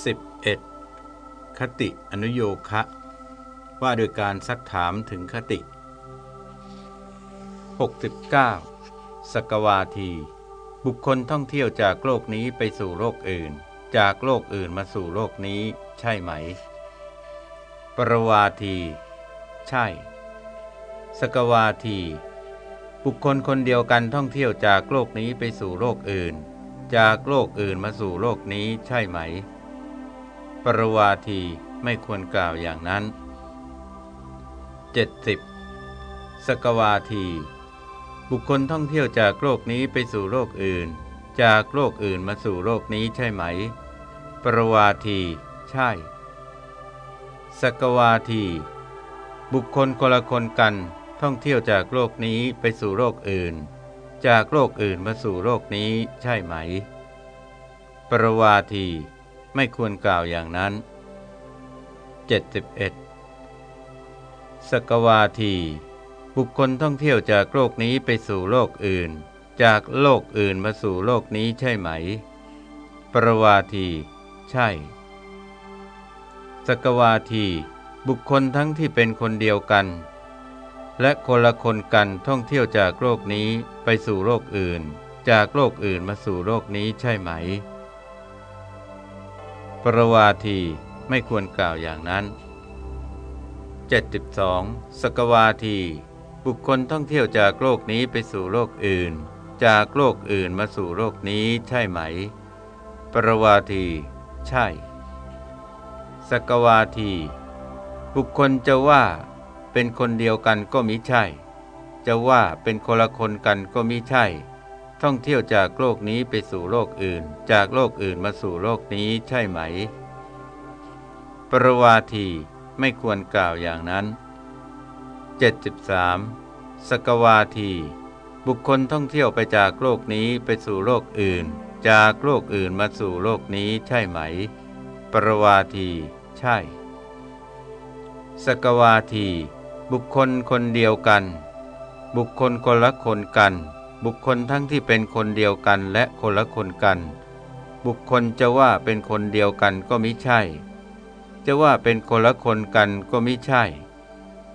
11. คติอนุโยคะว่าโดยการซักถามถึงคติ 69. สกวาที บุคคลท่องเที่ยวจากโลกนี้ไปสู่โลกอื่น จากโลกอื่นมาสู่โลกนี้ใช่ไหม ปรวาที ใช่ สกวาที บุคคลคนเดียวกันท่องเที่ยวจากโลกนี้ไปสู่โลกอื่น จากโลกอื่นมาสู่โลกนี้ใช่ไหม ปรวาทีไม่ควรกล่าวอย่างนั้น 70. สกวาที บุคคลท่องเที่ยวจากโลกนี้ไปสู่โลกอื่น จากโลกอื่นมาสู่โลกนี้ใช่ไหม ปรวาที ใช่ สกวาที บุคคลคนละคนกันท่องเที่ยวจากโลกนี้ไปสู่โลกอื่น จากโลกอื่นมาสู่โลกนี้ใช่ไหม ปรวาที ไม่ควรกล่าวอย่างนั้น 71. สกวาที บุคคลท่องเที่ยวจากโลกนี้ไปสู่โลกอื่น จากโลกอื่นมาสู่โลกนี้ใช่ไหม ปรวาที ใช่ สกวาที บุคคลทั้งที่เป็นคนเดียวกัน และคนละคนกันท่องเที่ยวจากโลกนี้ไปสู่โลกอื่น จากโลกอื่นมาสู่โลกนี้ใช่ไหม ปรวาทีไม่ควรกล่าวอย่างนั้น 72. สกวาที บุคคลท่องเที่ยวจากโลกนี้ไปสู่โลกอื่น จากโลกอื่นมาสู่โลกนี้ใช่ไหม ปรวาที ใช่ สกวาที บุคคลจะว่าเป็นคนเดียวกันก็มิใช่ จะว่าเป็นคนละคนกันก็มิใช่ ท่องเที่ยวจากโลกนี้ไปสู่โลกอื่น จากโลกอื่นมาสู่โลกนี้ใช่ไหม ปรวาทีไม่ควรกล่าวอย่างนั้น 73. สกวาที บุคคลท่องเที่ยวไปจากโลกนี้ไปสู่โลกอื่น จากโลกอื่นมาสู่โลกนี้ใช่ไหม ปรวาทีใช่ สกวาที บุคคลคนเดียวกัน บุคคลคนละคนกัน บุคคลทั้งที่เป็นคนเดียวกันและคนละคนกัน บุคคลจะว่าเป็นคนเดียวกันก็มิใช่ จะว่าเป็นคนละคนกันก็มิใช่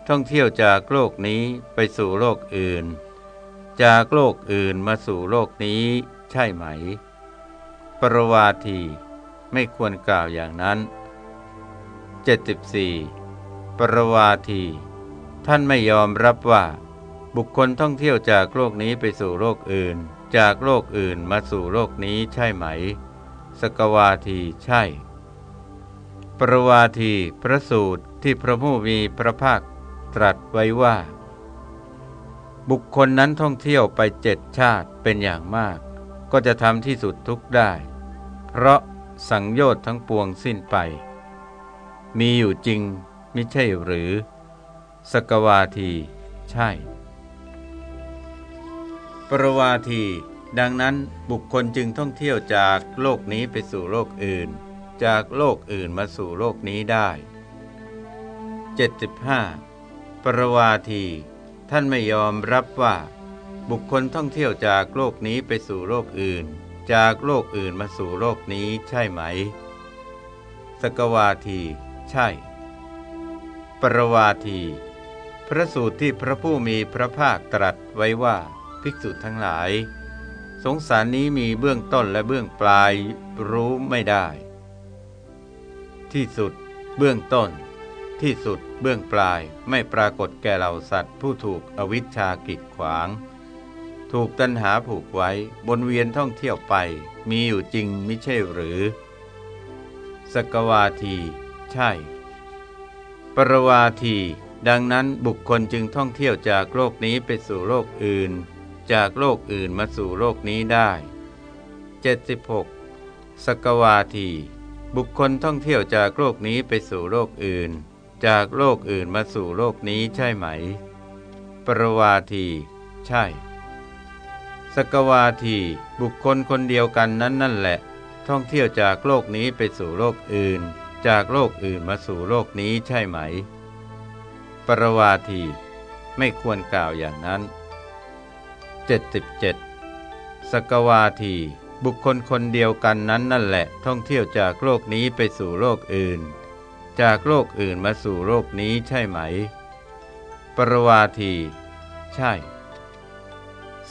ท่องเที่ยวจากโลกนี้ไปสู่โลกอื่น จากโลกอื่นมาสู่โลกนี้ ใช่ไหม ปรวาที ไม่ควรกล่าวอย่างนั้น 74. ปรวาที ท่านไม่ยอมรับว่า บุคคลท่องเที่ยวจากโลกนี้ไปสู่โลกอื่น จากโลกอื่นมาสู่โลกนี้ใช่ไหม สกวาทีใช่ ปรวาทีพระสูตรที่พระผู้มีพระภาคตรัสไว้ว่า บุคคลนั้นท่องเที่ยวไปเจ็ดชาติเป็นอย่างมาก ก็จะทำที่สุดทุกได้ เพราะสังโยชน์ทั้งปวงสิ้นไป มีอยู่จริงไม่ใช่หรือ สกวาที ใช่ ปรวาที ดังนั้นบุคคลจึงท่องเที่ยวจากโลกนี้ไปสู่โลกอื่น จากโลกอื่นมาสู่โลกนี้ได้ 75. ปรวาที ท่านไม่ยอมรับว่า บุคคลท่องเที่ยวจากโลกนี้ไปสู่โลกอื่น จากโลกอื่นมาสู่โลกนี้ใช่ไหม สกวาที ใช่ ปรวาที พระสูตรที่พระผู้มีพระภาคตรัสไว้ว่า ภิกษุทั้งหลาย สงสารนี้มีเบื้องต้นและเบื้องปลายรู้ไม่ได้ ที่สุด เบื้องต้น ที่สุด เบื้องปลายไม่ปรากฏแก่เหล่าสัตว์ ผู้ถูกอวิชชากิดขวาง ถูกตัณหาผูกไว้บนเวียนท่องเที่ยวไป มีอยู่จริงไม่ใช่หรือ สกวาที ใช่ ปรวาทีดังนั้นบุคคลจึงท่องเที่ยวจากโลกนี้ไปสู่โลกอื่น จากโลกอื่นมาสู่โลกนี้ได้ 76. สกวาที บุคคลท่องเที่ยวจากโลกนี้ไปสู่โลกอื่น จากโลกอื่นมาสู่โลกนี้ใช่ไหม ปรวาที ใช่ สกวาที บุคคลคนเดียวกันนั้นนั่นแหละ ท่องเที่ยวจากโลกนี้ไปสู่โลกอื่น จากโลกอื่นมาสู่โลกนี้ใช่ไหม ปรวาที ไม่ควรกล่าวอย่างนั้น 77 สกวาที บุคคลคนเดียวกันนั้นนั่นแหละท่องเที่ยวจากโลกนี้ไปสู่โลกอื่น จากโลกอื่นมาสู่โลกนี้ใช่ไหม ปรวาที ใช่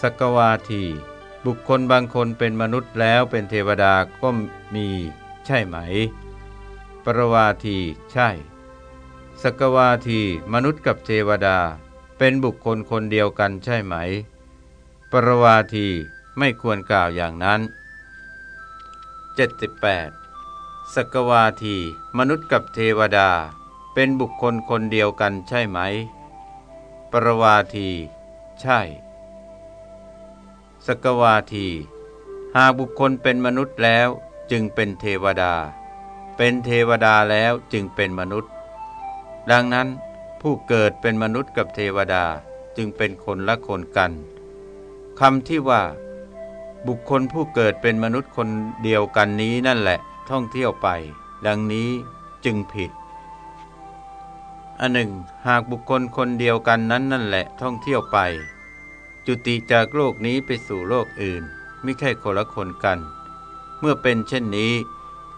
สกวาที บุคคลบางคนเป็นมนุษย์แล้วเป็นเทวดาก็มี ใช่ไหม ปรวาทีใช่ สกวาที มนุษย์กับเทวดา เป็นบุคคลคนเดียวกันใช่ไหม รวาทีไม่ควรกล่าวอย่างนั้น 78. สกวาที มนุษย์กับเทวดา เป็นบุคคลคนเดียวกันใช่ไหม ปรวาที ใช่ สกวาที หากบุคคลเป็นมนุษย์แล้วจึงเป็นเทวดา เป็นเทวดาแล้วจึงเป็นมนุษย์ ดังนั้นผู้เกิดเป็นมนุษย์กับเทวดาจึงเป็นคนละคนกัน คำที่ว่า บุคคลผู้เกิดเป็นมนุษย์คนเดียวกันนี้นั่นแหละ ท่องเที่ยวไป ดังนี้จึงผิดอันหนึ่ง หากบุคคลคนเดียวกันนั้นนั่นแหละท่องเที่ยวไป จุติจากโลกนี้ไปสู่โลกอื่น ไม่ใช่คนละคนกัน เมื่อเป็นเช่นนี้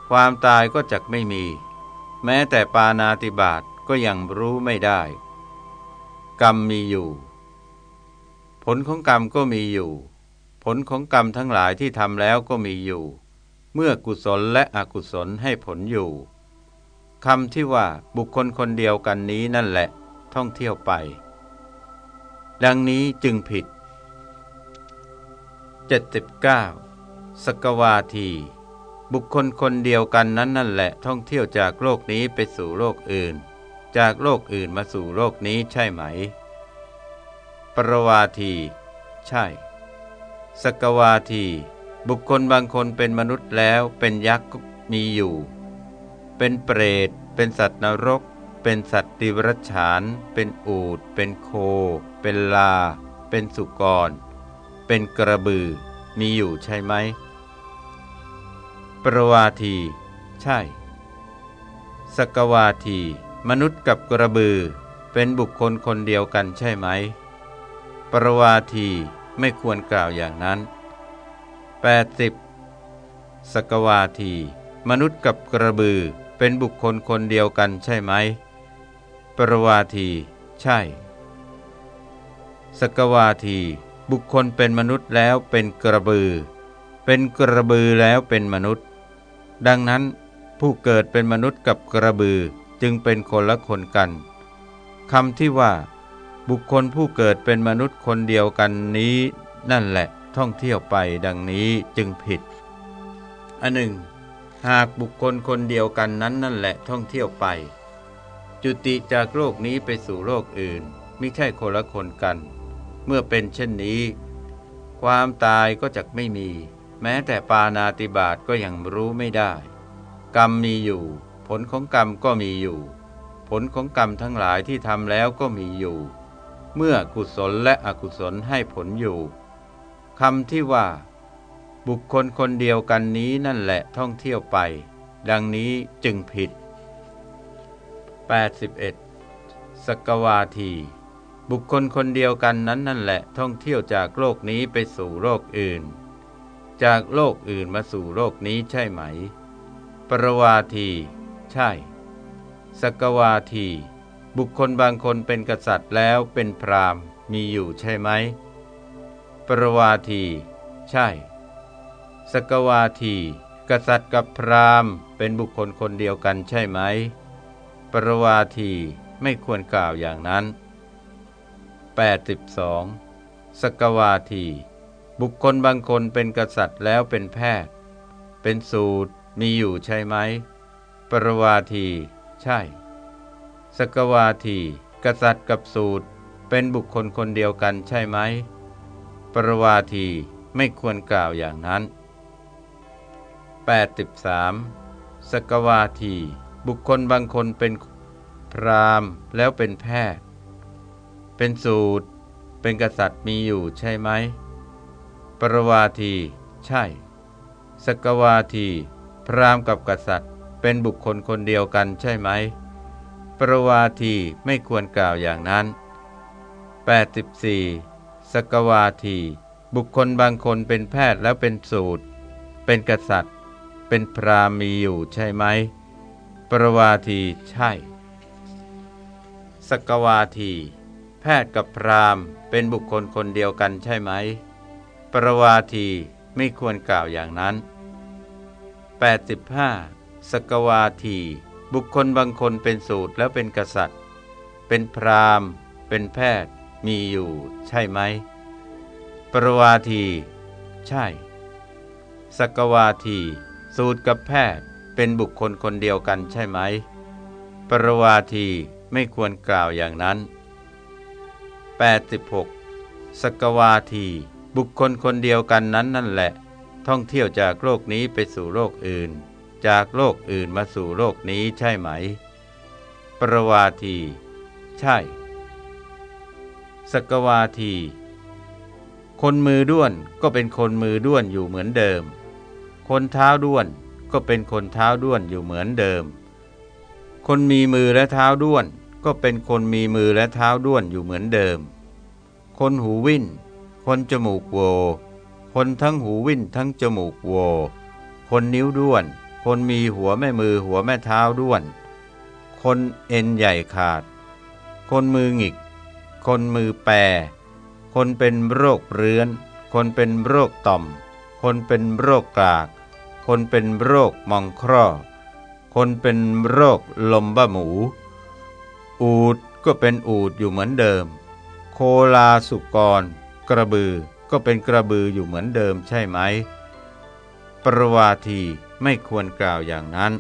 ความตายก็จะไม่มี แม้แต่ปานาติบาตก็ยังรู้ไม่ได้ กรรมมีอยู่ ลของกรรมก็มีอยู่ ผลของกรรมทั้งหลายที่ทำแล้วก็มีอยู่ เมื่อกุศลและอกุศลให้ผลอยู่คำที่ว่าบุคคลคนเดียวกันนี้นั่นแหละ ท่องเที่ยวไป ดังนี้จึงผิด 79. สกวาที บุคคลคนเดียวกันนั้นนั่นแหละ ท่องเที่ยวจากโลกนี้ไปสู่โลกอื่น จากโลกอื่นมาสู่โลกนี้ใช่ไหม รวาที ใช่ สกวาที บุคคลบางคนเป็นมนุษย์แล้วเป็นยักษ์มีอยู่ เป็นเปรต เป็นสัตว์นรก เป็นสัตว์ติวรฉาน เป็นอูดเป็นโค เป็นลา เป็นสุกร เป็นกระบือ มีอยู่ใช่ไหม ปรวาที ใช่ สกวาที มนุษย์กับกระบือ เป็นบุคคลคนเดียวกันใช่ไหม ปรวาทีไม่ควรกล่าวอย่างนั้น 80. สกวาที มนุษย์กับกระบือเป็นบุคคลคนเดียวกันใช่ไหม ปรวาที ใช่ สกวาที บุคคลเป็นมนุษย์แล้วเป็นกระบือ เป็นกระบือแล้วเป็นมนุษย์ ดังนั้นผู้เกิดเป็นมนุษย์กับกระบือจึงเป็นคนละคนกันคำที่ว่า บุคคลผู้เกิดเป็นมนุษย์คนเดียวกันนี้ นั่นแหละท่องเที่ยวไปดังนี้จึงผิดอันหนึ่ง หากบุคคลคนเดียวกันนั้นนั่นแหละท่องเที่ยวไป จุติจากโลกนี้ไปสู่โลกอื่นไม่ใช่คนละคนกัน เมื่อเป็นเช่นนี้ ความตายก็จะไม่มี แม้แต่ปานาติบาตก็ยังรู้ไม่ได้ กรรมมีอยู่ ผลของกรรมก็มีอยู่ ผลของกรรมทั้งหลายที่ทำแล้วก็มีอยู่ เมื่อกุศลและอกุศลให้ผลอยู่คำที่ว่า บุคคลคนเดียวกันนี้นั่นแหละท่องเที่ยวไป ดังนี้จึงผิด 81. สกวาที บุคคลคนเดียวกันนั้นนั่นแหละท่องเที่ยวจากโลกนี้ไปสู่โลกอื่น จากโลกอื่นมาสู่โลกนี้ใช่ไหม ปรวาที ใช่ สกวาที บุคคลบางคนเป็นกษัตริย์แล้วเป็นพราหมณ์มีอยู่ใช่ไหม ปรวาที ใช่ สกวาที กษัตริย์กับพราหมณ์ เป็นบุคคลคนเดียวกันใช่ไหม ปรวาทีไม่ควรกล่าวอย่างนั้น 82. สกวาที บุคคลบางคนเป็นกษัตริย์แล้วเป็นแพทย์ เป็นสูตรมีอยู่ใช่ไหม ปรวาที ใช่ สกวาทีกษัตริย์กับสูตรเป็นบุคคลคนเดียวกันใช่ไหม ปรวาทีไม่ควรกล่าวอย่างนั้น 83. สกวาที บุคคลบางคนเป็นพรามแล้วเป็นแพทย์ เป็นสูตร เป็นกษัตริย์มีอยู่ใช่ไหม ปรวาที ใช่ สกวาที พรามกับกษัตริย์เป็นบุคคลคนเดียวกันใช่ไหม ปรวาทีไม่ควรกล่าวอย่างนั้น 84. สกวาที บุคคลบางคนเป็นแพทย์แล้วเป็นสูตร เป็นกษัตริย์ เป็นพราหมีอยู่ใช่ไหม ปรวาทีใช่ สกวาที แพทย์กับพราหมณ์เป็นบุคคลคนเดียวกันใช่ไหม ปรวาทีไม่ควรกล่าวอย่างนั้น 85. สกวาที บุคคลบางคนเป็นสูตรแล้วเป็นกษัตริย์ เป็นพราหมณ์ เป็นแพทย์ มีอยู่ใช่ไหม ปรวาที ใช่ สกวาที สูตรกับแพทย์เป็นบุคคลคนเดียวกันใช่ไหม ปรวาทีไม่ควรกล่าวอย่างนั้น 86. สกวาที บุคคลคนเดียวกันนั้นนั่นแหละ ท่องเที่ยวจากโลกนี้ไปสู่โลกอื่น จากโลกอื่นมาสู่โลกนี้ใช่ไหม ประวาที ใช่ สกวาที คนมือด้วนก็เป็นคนมือด้วนอยู่เหมือนเดิม คนเท้าด้วนก็เป็นคนเท้าด้วนอยู่เหมือนเดิม คนมีมือและเท้าด้วน ก็เป็นคนมีมือและเท้าด้วนอยู่เหมือนเดิม คนหูวิ่น คนจมูกโว คนทั้งหูวิ่นทั้งจมูกโว คนนิ้วด้วน คนมีหัวแม่มือหัวแม่เท้าด้วน คนเอ็นใหญ่ขาด คนมือหงิก คนมือแปร คนเป็นโรคเรื้อน คนเป็นโรคต่อม คนเป็นโรคกลาก คนเป็นโรคมองคร่อ คนเป็นโรคลมบ้าหมู อูดก็เป็นอูดอยู่เหมือนเดิม โคลาสุกร กระบือก็เป็นกระบืออยู่เหมือนเดิมใช่ไหม ประวาที ไม่ควรกล่าวอย่างนั้น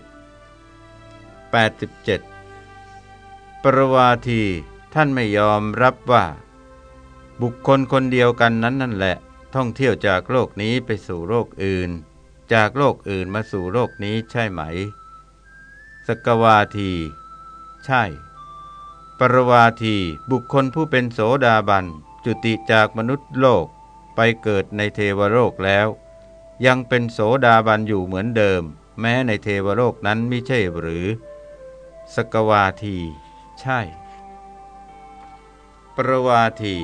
87 ปรวาทีท่านไม่ยอมรับว่า บุคคลคนเดียวกันนั้นนั่นแหละ ท่องเที่ยวจากโลกนี้ไปสู่โลกอื่น จากโลกอื่นมาสู่โลกนี้ใช่ไหม สกวาที ใช่ ปรวาทีบุคคลผู้เป็นโสดาบันจุติจากมนุษย์โลกไปเกิดในเทวโลกแล้ว ยังเป็นโสดาบันอยู่เหมือนเดิม แม้ในเทวโลกนั้นไม่ใช่หรือ สกวาที ใช่ ปรวาที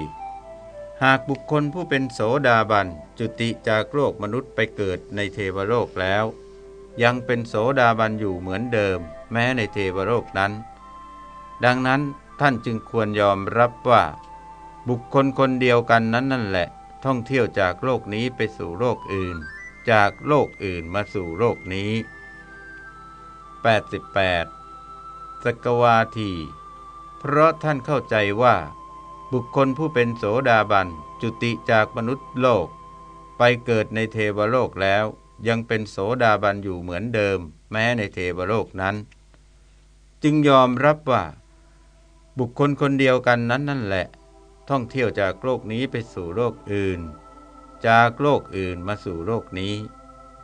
หากบุคคลผู้เป็นโสดาบันจุติจากโลกมนุษย์ไปเกิดในเทวโลกแล้ว ยังเป็นโสดาบันอยู่เหมือนเดิม แม้ในเทวโลกนั้น ดังนั้นท่านจึงควรยอมรับว่า บุคคลคนเดียวกันนั้นนั่นแหละ ท่องเที่ยวจากโลกนี้ไปสู่โลกอื่น จากโลกอื่นมาสู่โลกนี้ 88 สกวาที เพราะท่านเข้าใจว่า บุคคลผู้เป็นโสดาบันจุติจากมนุษย์โลก ไปเกิดในเทวโลกแล้วยังเป็นโสดาบันอยู่เหมือนเดิม แม้ในเทวโลกนั้น จึงยอมรับว่า บุคคลคนเดียวกันนั้นนั่นแหละ ท่องเที่ยวจากโลกนี้ไปสู่โลกอื่น จากโลกอื่นมาสู่โลกนี้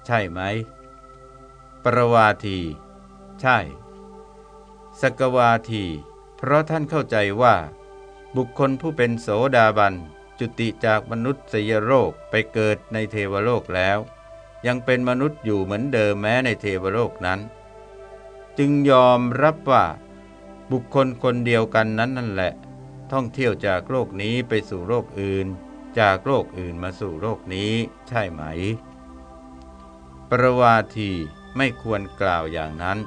ใช่ไหม ปรวาที ใช่ สกวาที เพราะท่านเข้าใจว่า บุคคลผู้เป็นโสดาบันจุติจากมนุษย์สยโลกไปเกิดในเทวโลกแล้ว ยังเป็นมนุษย์อยู่เหมือนเดิมแม้ในเทวโลกนั้น จึงยอมรับว่า บุคคลคนเดียวกันนั้นนั่นแหละ ท่องเที่ยวจากโลกนี้ไปสู่โลกอื่น จากโลกอื่นมาสู่โลกนี้ใช่ไหม ปรวาทีไม่ควรกล่าวอย่างนั้น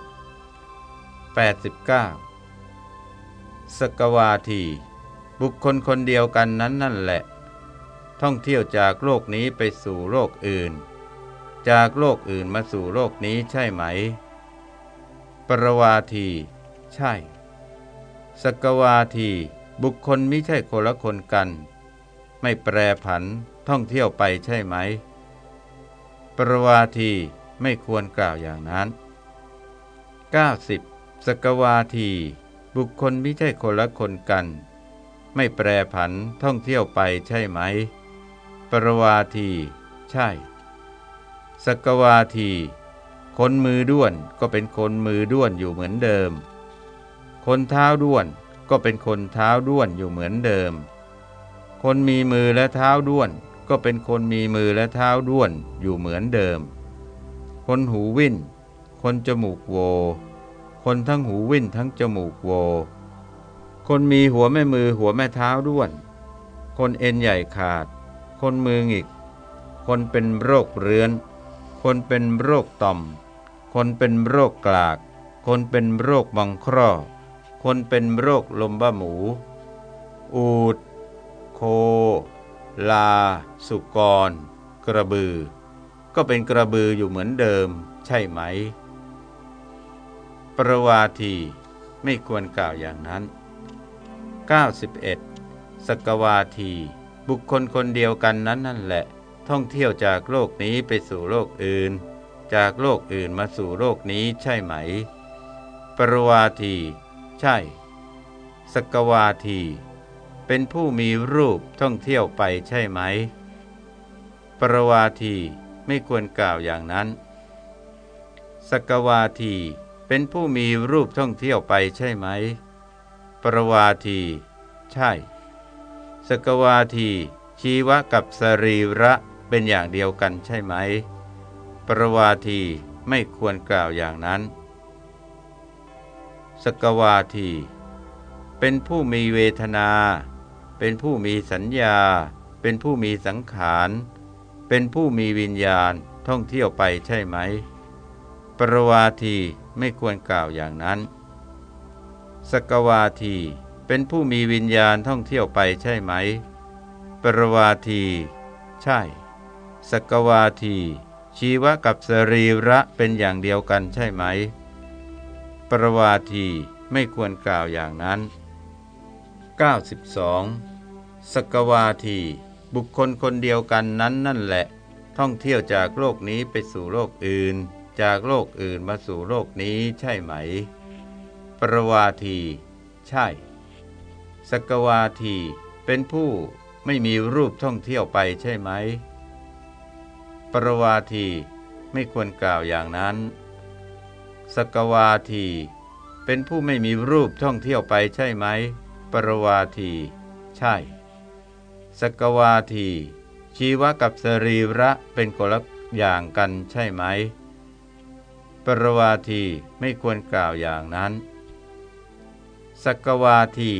89 สกวาที บุคคลคนเดียวกันนั้นนั่นแหละ ท่องเที่ยวจากโลกนี้ไปสู่โลกอื่น จากโลกอื่นมาสู่โลกนี้ใช่ไหม ปรวาที ใช่ สกวาที บุคคลไม่ใช่คนละคนกัน ไม่แปรผันท่องเที่ยวไปใช่ไหม ปรวาทีไม่ควรกล่าวอย่างนั้น 90. สกวาที บุคคลไม่ใช่คนละคนกัน ไม่แปรผันท่องเที่ยวไปใช่ไหม ปรวาที ใช่ สกวาที คนมือด้วนก็เป็นคนมือด้วนอยู่เหมือนเดิม คนเท้าด้วนก็เป็นคนเท้าด้วนอยู่เหมือนเดิม คนมีมือและเท้าด้วน ก็เป็นคนมีมือและเท้าด้วนอยู่เหมือนเดิม คนหูวิ่น คนจมูกโว คนทั้งหูวิ่นทั้งจมูกโว คนมีหัวแม่มือหัวแม่เท้าด้วน คนเอ็นใหญ่ขาด คนมือหงิก คนเป็นโรคเรื้อน คนเป็นโรคต่อม คนเป็นโรคกลาก คนเป็นโรคบังครอคนเป็นโรคลมบ้าหมู อูด ลา สุกร กระบือ ก็เป็นกระบืออยู่เหมือนเดิม ใช่ไหม ประวาทีไม่ควรกล่าวอย่างนั้น 91. สกวาที บุคคลคนเดียวกันนั้นนั่นแหละ ท่องเที่ยวจากโลกนี้ไปสู่โลกอื่น จากโลกอื่นมาสู่โลกนี้ใช่ไหม ปรวาที ใช่ สกวาที เป็นผู้มีรูปท่องเที่ยวไปใช่ไหม ปรวาทีไม่ควรกล่าวอย่างนั้น สกวาทีเป็นผู้มีรูปท่องเที่ยวไปใช่ไหม ปรวาที ใช่ สกวาที ชีวะกับสรีระเป็นอย่างเดียวกันใช่ไหม ปรวาทีไม่ควรกล่าวอย่างนั้น สกวาที เป็นผู้มีเวทนา เป็นผู้มีสัญญา เป็นผู้มีสังขาร เป็นผู้มีวิญญาณท่องเที่ยวไปใช่ไหม ปรวาทีไม่ควรกล่าวอย่างนั้น สกวาที เป็นผู้มีวิญญาณท่องเที่ยวไปใช่ไหม ปรวาที ใช่ สกวาที ชีวะกับสรีระเป็นอย่างเดียวกันใช่ไหม ปรวาทีไม่ควรกล่าวอย่างนั้น 92. สกวาที บุคคลคนเดียวกันนั้นนั่นแหละ ท่องเที่ยวจากโลกนี้ไปสู่โลกอื่น จากโลกอื่นมาสู่โลกนี้ใช่ไหม ปรวาที ใช่ สกวาที เป็นผู้ไม่มีรูปท่องเที่ยวไปใช่ไหม ปรวาทีไม่ควรกล่าวอย่างนั้น สกวาที เป็นผู้ไม่มีรูปท่องเที่ยวไปใช่ไหม ปรวาที ใช่ สกวาที ชีวะกับสรีระเป็นคนละอย่างกันใช่ไหม ปรวาทีไม่ควรกล่าวอย่างนั้น สกวาที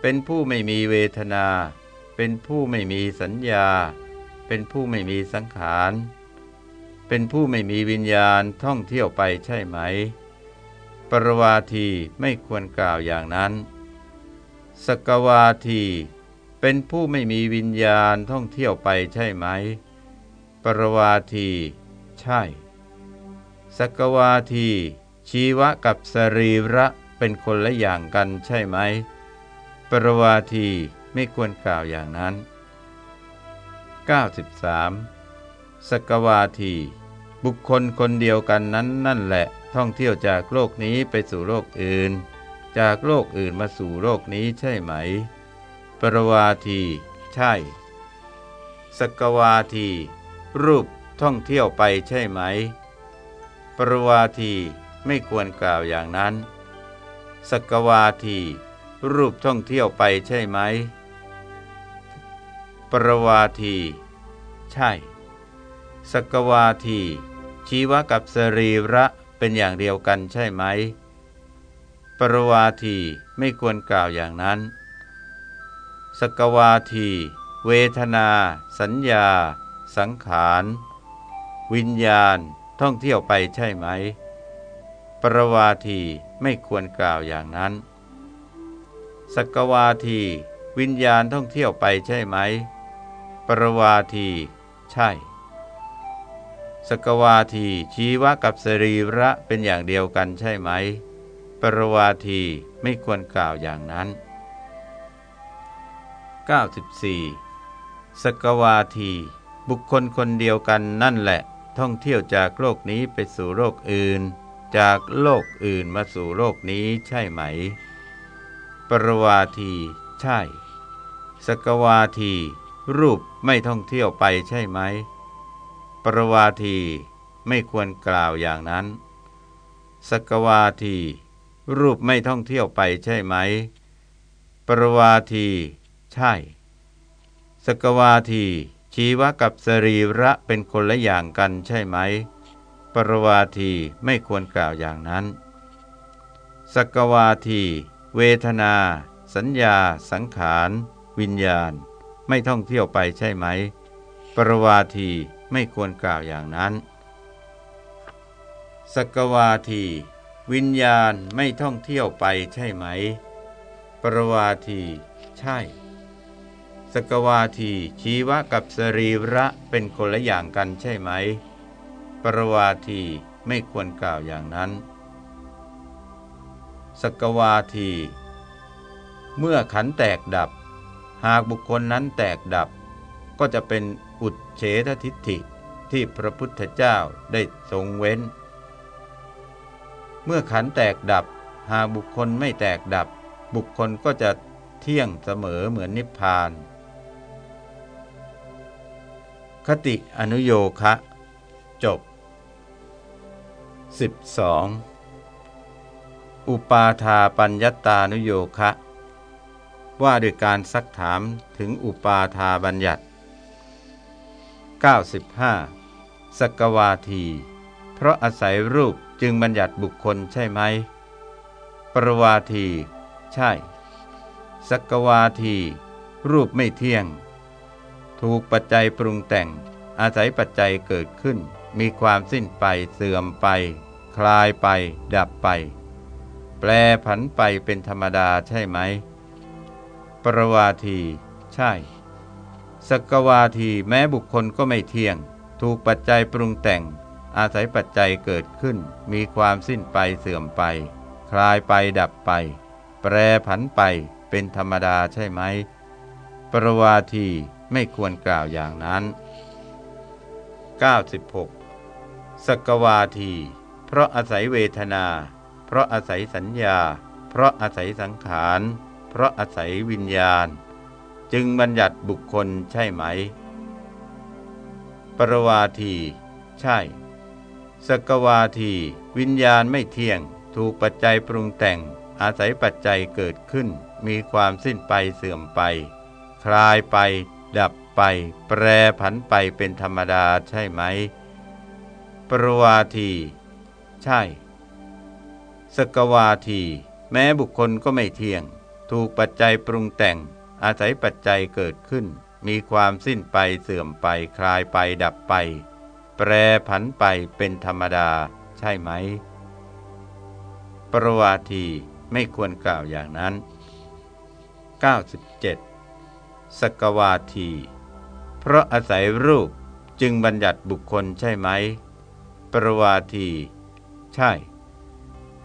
เป็นผู้ไม่มีเวทนา เป็นผู้ไม่มีสัญญา เป็นผู้ไม่มีสังขาร เป็นผู้ไม่มีวิญญาณท่องเที่ยวไปใช่ไหม ปรวาทีไม่ควรกล่าวอย่างนั้น สกวาที เป็นผู้ไม่มีวิญญาณท่องเที่ยวไปใช่ไหม ปรวาที ใช่ สกวาที ชีวะกับสรีระเป็นคนละอย่างกันใช่ไหม ปรวาทีไม่ควรกล่าวอย่างนั้น 93. สกวาที บุคคลคนเดียวกันนั้นนั่นแหละ ท่องเที่ยวจากโลกนี้ไปสู่โลกอื่น จากโลกอื่นมาสู่โลกนี้ใช่ไหม ปรวาที ใช่ สกวาที รูปท่องเที่ยวไปใช่ไหม ปรวาทีไม่ควรกล่าวอย่างนั้น สกวาที รูปท่องเที่ยวไปใช่ไหม ปรวาที ใช่ สกวาที ชีวะกับสรีระเป็นอย่างเดียวกันใช่ไหม ปรวาทีไม่ควรกล่าวอย่างนั้น สกวาที เวทนา สัญญา สังขาร วิญญาณท่องเที่ยวไปใช่ไหม ปรวาทีไม่ควรกล่าวอย่างนั้น สกวาที วิญญาณท่องเที่ยวไปใช่ไหม ปรวาทีใช่ สกวาทีชีวะกับสรีระเป็นอย่างเดียวกันใช่ไหม ปรวาทีไม่ควรกล่าวอย่างนั้น 94. สกวาที บุคคลคนเดียวกันนั่นแหละ ท่องเที่ยวจากโลกนี้ไปสู่โลกอื่น จากโลกอื่นมาสู่โลกนี้ใช่ไหม ปรวาที ใช่ สกวาที รูปไม่ท่องเที่ยวไปใช่ไหม ปรวาทีไม่ควรกล่าวอย่างนั้น สกวาที รูปไม่ท่องเที่ยวไปใช่ไหม ปรวาที ช่ สกวาที ชีวะกับสรีระเป็นคนละอย่างกันใช่ไหม ปรวาทีไม่ควรกล่าวอย่างนั้น สกวาที เวทนา สัญญา สังขาร วิญญาณ ไม่ท่องเที่ยวไปใช่ไหม ปรวาทีไม่ควรกล่าวอย่างนั้น สกวาที วิญญาณไม่ท่องเที่ยวไปใช่ไหม ปรวาที ใช่ สกวาทีชีวะกับสรีระเป็นคนละอย่างกันใช่ไหม ปรวาทีไม่ควรกล่าวอย่างนั้น สกวาที เมื่อขันแตกดับ หากบุคคลนั้นแตกดับ ก็จะเป็นอุดเฉททิฏฐิที่พระพุทธเจ้าได้ทรงเว้น เมื่อขันแตกดับ หากบุคคลไม่แตกดับ บุคคลก็จะเที่ยงเสมอเหมือนนิพพาน คติอนุโยคะจบ 12. อุปาทาปัญญตานุโยคะ ว่าด้วยการซักถามถึงอุปาทาบัญญัติ 95. สกวาที เพราะอาศัยรูปจึงบัญญัติบุคคลใช่ไหม ปรวาที ใช่ สกวาที รูปไม่เที่ยง ถูกปัจจัยปรุงแต่ง อาศัยปัจจัยเกิดขึ้น มีความสิ้นไปเสื่อมไป คลายไป ดับไป แปลผันไปเป็นธรรมดาใช่ไหม ปรวาที ใช่ สกวาทีแม้บุคคลก็ไม่เที่ยง ถูกปัจจัยปรุงแต่ง อาศัยปัจจัยเกิดขึ้น มีความสิ้นไปเสื่อมไป คลายไปดับไป แปรผันไปเป็นธรรมดาใช่ไหม ปรวาที ไม่ควรกล่าวอย่างนั้น 96. สกวาที เพราะอาศัยเวทนา เพราะอาศัยสัญญา เพราะอาศัยสังขาร เพราะอาศัยวิญญาณ จึงบัญญัติบุคคลใช่ไหม ปรวาที ใช่ สกวาที วิญญาณไม่เที่ยง ถูกปัจจัยปรุงแต่ง อาศัยปัจจัยเกิดขึ้น มีความสิ้นไปเสื่อมไป คลายไป ดับไป แปรผันไปเป็นธรรมดาใช่ไหม ปรวาที ใช่ สกวาที แม้บุคคลก็ไม่เที่ยง ถูกปัจจัยปรุงแต่ง อาศัยปัจจัยเกิดขึ้น มีความสิ้นไปเสื่อมไปคลายไปดับไป แปรผันไปเป็นธรรมดา ใช่ไหม ปรวาทีไม่ควรกล่าวอย่างนั้น 97. สกวาที เพราะอาศัยรูปจึงบัญญัติบุคคลใช่ไหม ปรวาที ใช่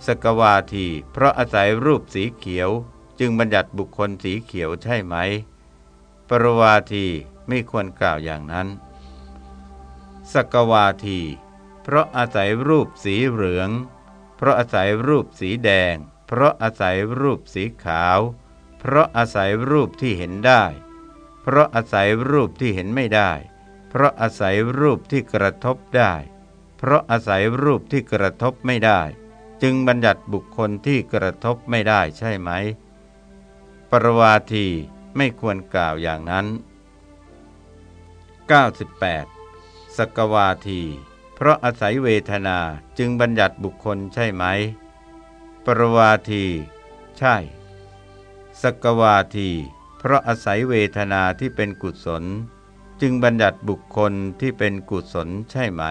สกวาที เพราะอาศัยรูปสีเขียว จึงบัญญัติบุคคลสีเขียวใช่ไหม ปรวาทีไม่ควรกล่าวอย่างนั้น สกวาที เพราะอาศัยรูปสีเหลือง เพราะอาศัยรูปสีแดง เพราะอาศัยรูปสีขาว เพราะอาศัยรูปที่เห็นได้ เพราะอาศัยรูปที่เห็นไม่ได้ เพราะอาศัยรูปที่กระทบได้ เพราะอาศัยรูปที่กระทบไม่ได้ จึงบัญญัติบุคคลที่กระทบไม่ได้ใช่ไหม ปรวาทีไม่ควรกล่าวอย่างนั้น 98. สกวาที เพราะอาศัยเวทนาจึงบัญญัติบุคคลใช่ไหม ปรวาที ใช่ สกวาที เพราะอาศัยเวทนาที่เป็นกุศล จึงบัญญัติบุคคลที่เป็นกุศลใช่ไหม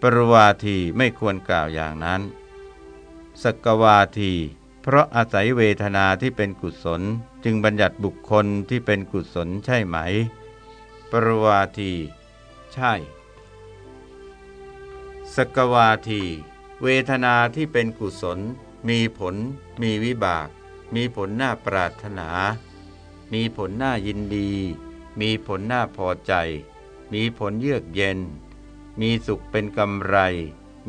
ปรวาทีไม่ควรกล่าวอย่างนั้น สกวาที เพราะอาศัยเวทนาที่เป็นกุศล จึงบัญญัติบุคคลที่เป็นกุศลใช่ไหม ปรวาที ใช่ สกวาที เวทนาที่เป็นกุศล มีผล มีวิบาก มีผลหน้าปรารถนา มีผลหน้ายินดี มีผลหน้าพอใจ มีผลเยือกเย็น มีสุขเป็นกำไร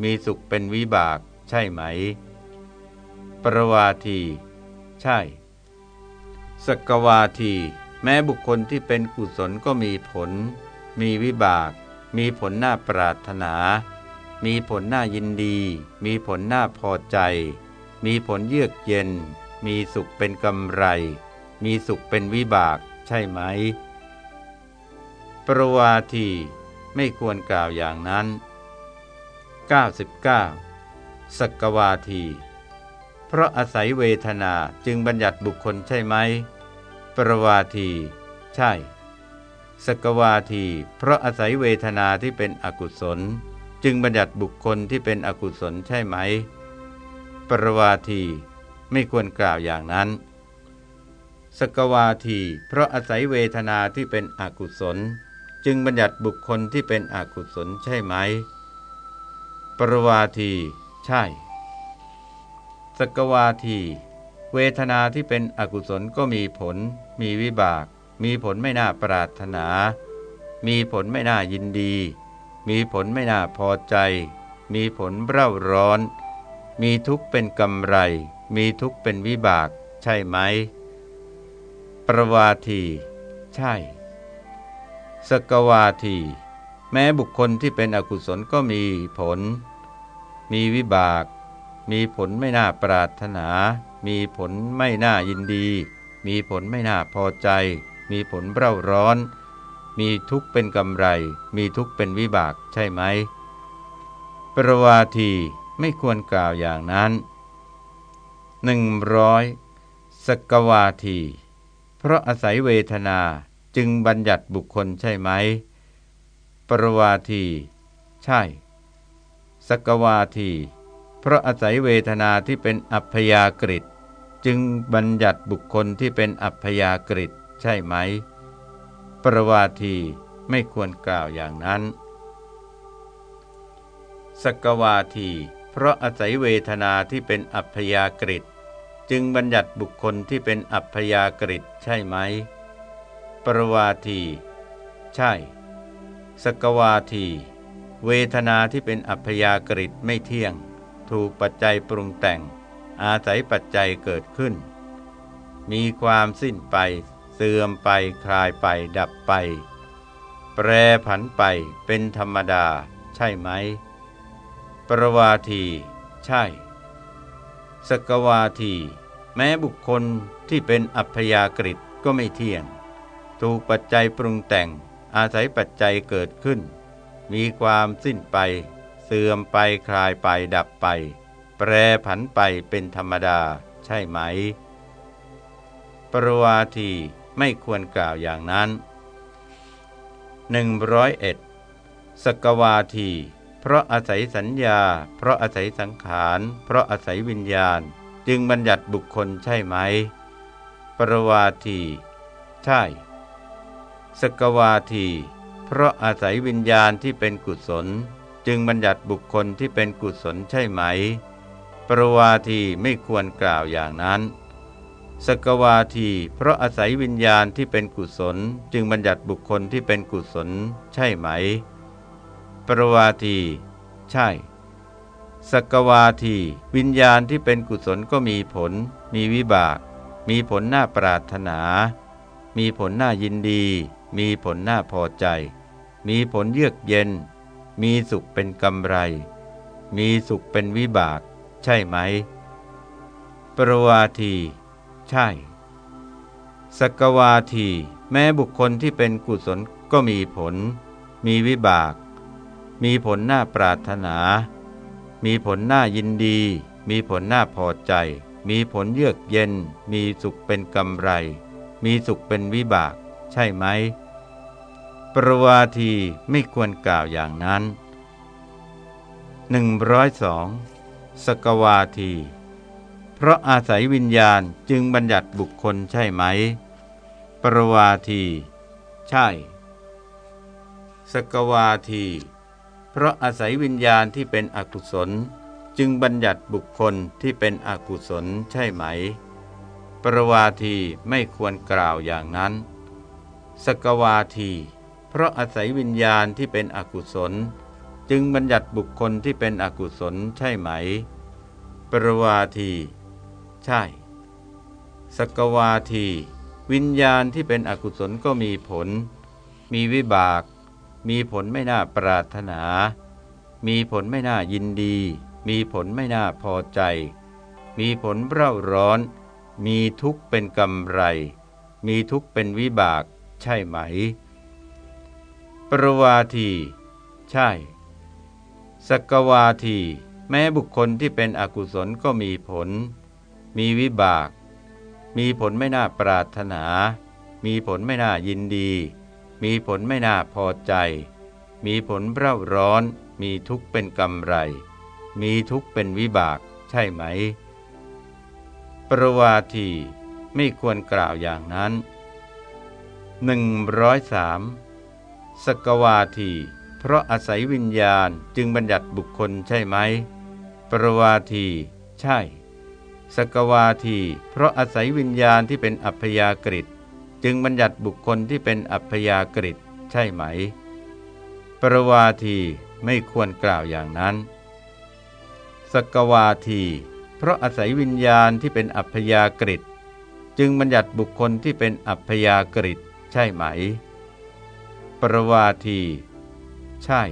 มีสุขเป็นวิบาก ใช่ไหม ปรวาที ใช่ สกวาที แม้บุคคลที่เป็นกุศลก็มีผล มีวิบาก มีผลหน้าปรารถนา มีผลหน้ายินดี มีผลหน้าพอใจ มีผลเยือกเย็น มีสุขเป็นกำไร มีสุขเป็นวิบากใช่ไหม ปรวาทีไม่ควรกล่าวอย่างนั้น 99สกวาที เพราะอาศัยเวทนาจึงบัญญัติบุคคลใช่ไหม ปรวาที ใช่ สกวาที เพราะอาศัยเวทนาที่เป็นอกุศล จึงบัญญัติบุคคลที่เป็นอกุศลใช่ไหม ปรวาที ไม่ควรกล่าวอย่างนั้น สกวาที เพราะอาศัยเวทนาที่เป็นอกุศล จึงบัญญัติบุคคลที่เป็นอกุศลใช่ไหม ปรวาที ใช่ สกวาที เวทนาที่เป็นอกุศลก็มีผล มีวิบาก มีผลไม่น่าปรารถนา มีผลไม่น่ายินดี มีผลไม่น่าพอใจ มีผลเร่าร้อน มีทุกข์เป็นกำไร มีทุกข์เป็นวิบาก ใช่ไหม ประวาที ใช่ สกวาที แม้บุคคลที่เป็นอกุศลก็มีผล มีวิบาก มีผลไม่น่าปรารถนา มีผลไม่น่ายินดี มีผลไม่น่าพอใจ มีผลเร่าร้อน มีทุกข์เป็นกำไร มีทุกข์เป็นวิบากใช่ไหม ประวาทีไม่ควรกล่าวอย่างนั้นหนึ่งร้อยสกวาที เพราะอาศัยเวทนาจึงบัญญัติบุคคลใช่ไหม ปรวาที ใช่ สกวาที เพราะอาศัยเวทนาที่เป็นอัพยากฤิจึงบัญญัติบุคคลที่เป็นอัพยากฤิใช่ไหม ปรวาทีไม่ควรกล่าวอย่างนั้น สกวาที เพราะอาศัยเวทนาที่เป็นอัพยากฤิ จึงบัญญัติบุคคลที่เป็นอัพยากฤิใช่ไหม ปรวาที ใช่ สกวาที เวทนาที่เป็นอัพยากฤิไม่เที่ยง ถูกปัจจัยปรุงแต่ง อาศัยปัจจัยเกิดขึ้น มีความสิ้นไป เสื่อมไปคลายไปดับไป แปรผันไปเป็นธรรมดา ใช่ไหม ปรวาที ใช่ สกวาที แม้บุคคลที่เป็นอัพยากฤิก็ไม่เที่ยง ถูกปัจจัยปรุงแต่ง อาศัยปัจจัยเกิดขึ้น มีความสิ้นไป เสื่อมไปคลายไปดับไป แปรผันไปเป็นธรรมดาใช่ไหม ปรวาทีไม่ควรกล่าวอย่างนั้นหนึ่งร้อยเอ็ดสกวาที เพราะอาศัยสัญญา เพราะอาศัยสังขาร เพราะอาศัยวิญญาณ จึงบัญญัติบุคคลใช่ไหม ปรวาที ใช่ สกวาที เพราะอาศัยวิญญาณที่เป็นกุศล จึงบัญญัติบุคคลที่เป็นกุศลใช่ไหม ปรวาทีไม่ควรกล่าวอย่างนั้น สกวาที เพราะอาศัยวิญญาณที่เป็นกุศล จึงบัญญัติบุคคลที่เป็นกุศล ใช่ไหม ปรวาที ใช่ สกวาที วิญญาณที่เป็นกุศลก็มีผล มีวิบาก มีผลหน้าปรารถนา มีผลหน้ายินดี มีผลหน้าพอใจ มีผลเยือกเย็น มีสุขเป็นกำไร มีสุขเป็นวิบาก ใช่ไหม ปรวาที ใช่ สกวาที แม้บุคคลที่เป็นกุศลก็มีผล มีวิบาก มีผลหน้าปรารถนา มีผลหน้ายินดี มีผลหน้าพอใจ มีผลเยือกเย็น มีสุขเป็นกำไร มีสุขเป็นวิบาก ใช่ไหม ปรวาทีไม่ควรกล่าวอย่างนั้นหนึ่งร้อยสองสกวาที เพราะอาศัยวิญญาณจึงบัญญัติบุคคลใช่ไหม ปรวาที ใช่ สกวาที เพราะอาศัยวิญญาณที่เป็นอกุศล จึงบัญญัติบุคคลที่เป็นอกุศลใช่ไหม ปรวาทีไม่ควรกล่าวอย่างนั้น สกวาที เพราะอาศัยวิญญาณที่เป็นอกุศล จึงบัญญัติบุคคลที่เป็นอกุศลใช่ไหม ปรวาที ใช่ สกวาที วิญญาณที่เป็นอกุศลก็มีผล มีวิบาก มีผลไม่น่าปรารถนา มีผลไม่น่ายินดี มีผลไม่น่าพอใจ มีผลเร่าร้อน มีทุกข์เป็นกำไร มีทุกข์เป็นวิบาก ใช่ไหม ปรวาที ใช่ สกวาที แม้บุคคลที่เป็นอกุศลก็มีผล มีวิบาก มีผลไม่น่าปรารถนา มีผลไม่น่ายินดี มีผลไม่น่าพอใจ มีผลเร่าร้อน มีทุกข์เป็นกำไร มีทุกข์เป็นวิบาก ใช่ไหม ปรวาทีไม่ควรกล่าวอย่างนั้น 103สกวาที เพราะอาศัยวิญญาณจึงบัญญัติบุคคลใช่ไหม ปรวาที ใช่ สกวาที เพราะอาศัยวิญญาณที่เป็นอัพยากฤิ จึงบัญญัติบุคคลที่เป็นอัพยากฤิใช่ไหม ปรวาทีไม่ควรกล่าวอย่างนั้น สกวาที เพราะอาศัยวิญญาณที่เป็นอัพยากฤิจึงบัญญัติบุคคลที่เป็นอัพยากฤิใช่ไหม ปรวาที ใช่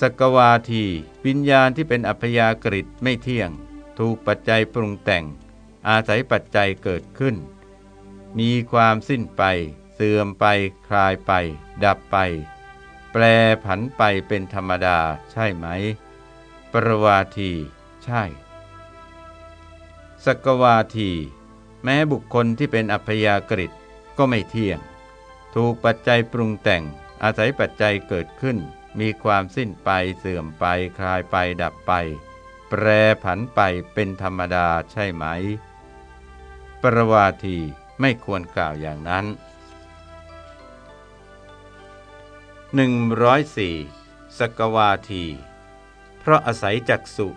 สกวาที วิญญาณที่เป็นอัพยากฤิไม่เที่ยง ถูกปัจจัยปรุงแต่ง อาศัยปัจจัยเกิดขึ้น มีความสิ้นไป เสื่อมไปคลายไป ดับไป แปรผันไปเป็นธรรมดาใช่ไหม ปรวาที ใช่สกวาที แม้บุคคลที่เป็นอัพยากฤิก็ไม่เที่ยง ถูกปัจจัยปรุงแต่ง อาศัยปัจจัยเกิดขึ้น มีความสิ้นไปเสื่อมไปคลายไปดับไป แปรผันไปเป็นธรรมดาใช่ไหม ปรวาที ไม่ควรกล่าวอย่างนั้น 104 สกวาที เพราะอาศัยจักสุ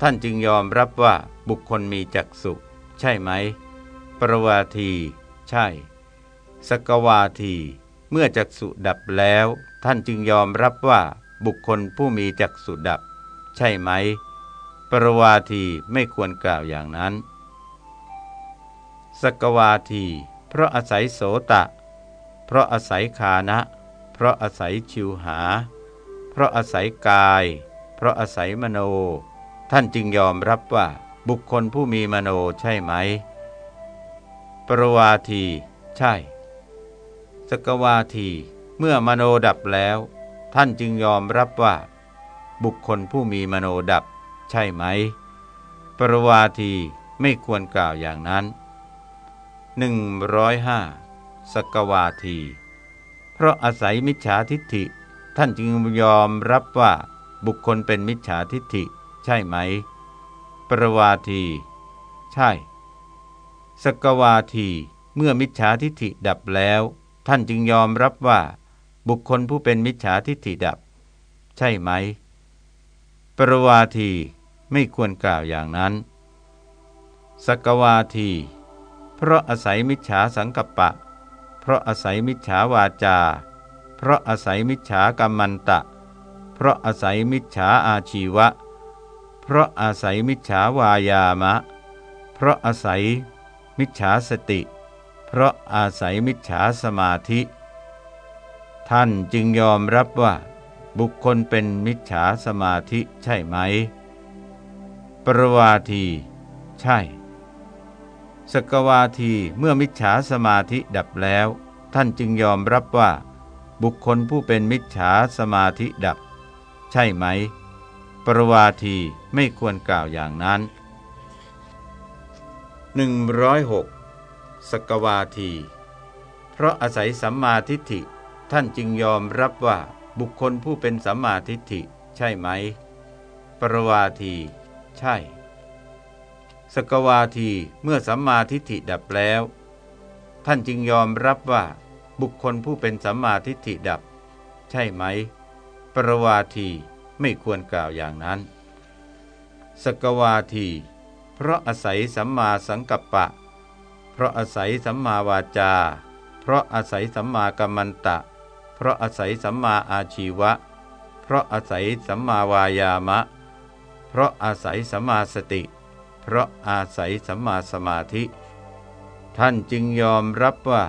ท่านจึงยอมรับว่าบุคคลมีจักสุใช่ไหม ปรวาที ใช่ สกวาที เมื่อจักสุดับแล้ว ท่านจึงยอมรับว่าบุคคลผู้มีจักสุดับ ใช่ไหม ปรวาทีไม่ควรกล่าวอย่างนั้น สกวาที เพราะอาศัยโสตะ เพราะอาศัยคานะ เพราะอาศัยชิวหา เพราะอาศัยกาย เพราะอาศัยมโน ท่านจึงยอมรับว่าบุคคลผู้มีมโนใช่ไหม ปรวาที ใช่ สกวาที เมื่อมโนดับแล้ว ท่านจึงยอมรับว่า บุคคลผู้มีมโนดับ ใช่ไหม ปรวาทีไม่ควรกล่าวอย่างนั้น 105สกวาที เพราะอาศัยมิจฉาทิฏฐิ ท่านจึงยอมรับว่าบุคคลเป็นมิจฉาทิฏฐิ ใช่ไหม ปรวาที ใช่ สกวาทีเมื่อมิจฉาทิฏฐิดับแล้ว ท่านจึงยอมรับว่า บุคคลผู้เป็นมิจฉาทิฏฐิดับ ใช่ไหม ปรวาทีไม่ควรกล่าวอย่างนั้น สกวาที เพราะอาศัยมิจฉาสังกัปปะ เพราะอาศัยมิจฉาวาจา เพราะอาศัยมิจฉากรรมันตะ เพราะอาศัยมิจฉาอาชีวะ เพราะอาศัยมิจฉาวายามะ เพราะอาศัยมิจฉาสติ เพราะอาศัยมิจฉาสมาธิ ท่านจึงยอมรับว่า บุคคลเป็นมิจฉาสมาธิใช่ไหม ปรวาที ใช่ สกวาทีเมื่อมิจฉาสมาธิดับแล้ว ท่านจึงยอมรับว่า บุคคลผู้เป็นมิจฉาสมาธิดับ ใช่ไหม ปรวาทีไม่ควรกล่าวอย่างนั้น 106 สกวาที เพราะอาศัยสัมมาทิฏฐิ ท่านจึงยอมรับว่าบุคคลผู้เป็นสัมมาทิฏฐิ ใช่ไหม ปรวาที ใช่ สกวาทีเมื่อสัมมาทิฏฐิดับแล้ว ท่านจึงยอมรับว่า บุคคลผู้เป็นสัมมาทิฏฐิดับ ใช่ไหม ปรวาทีไม่ควรกล่าวอย่างนั้น สกวาที เพราะอาศัยสัมมาสังกัปปะ เพราะอาศัยสัมมาวาจา เพราะอาศัยสัมมากัมมันตะ เพราะอาศัยสัมมาอาชีวะ เพราะอาศัยสัมมาวายามะ เพราะอาศัยสัมมาสติ เพราะอาศัยสัมมาสมาธิ ท่านจึงยอมรับว่า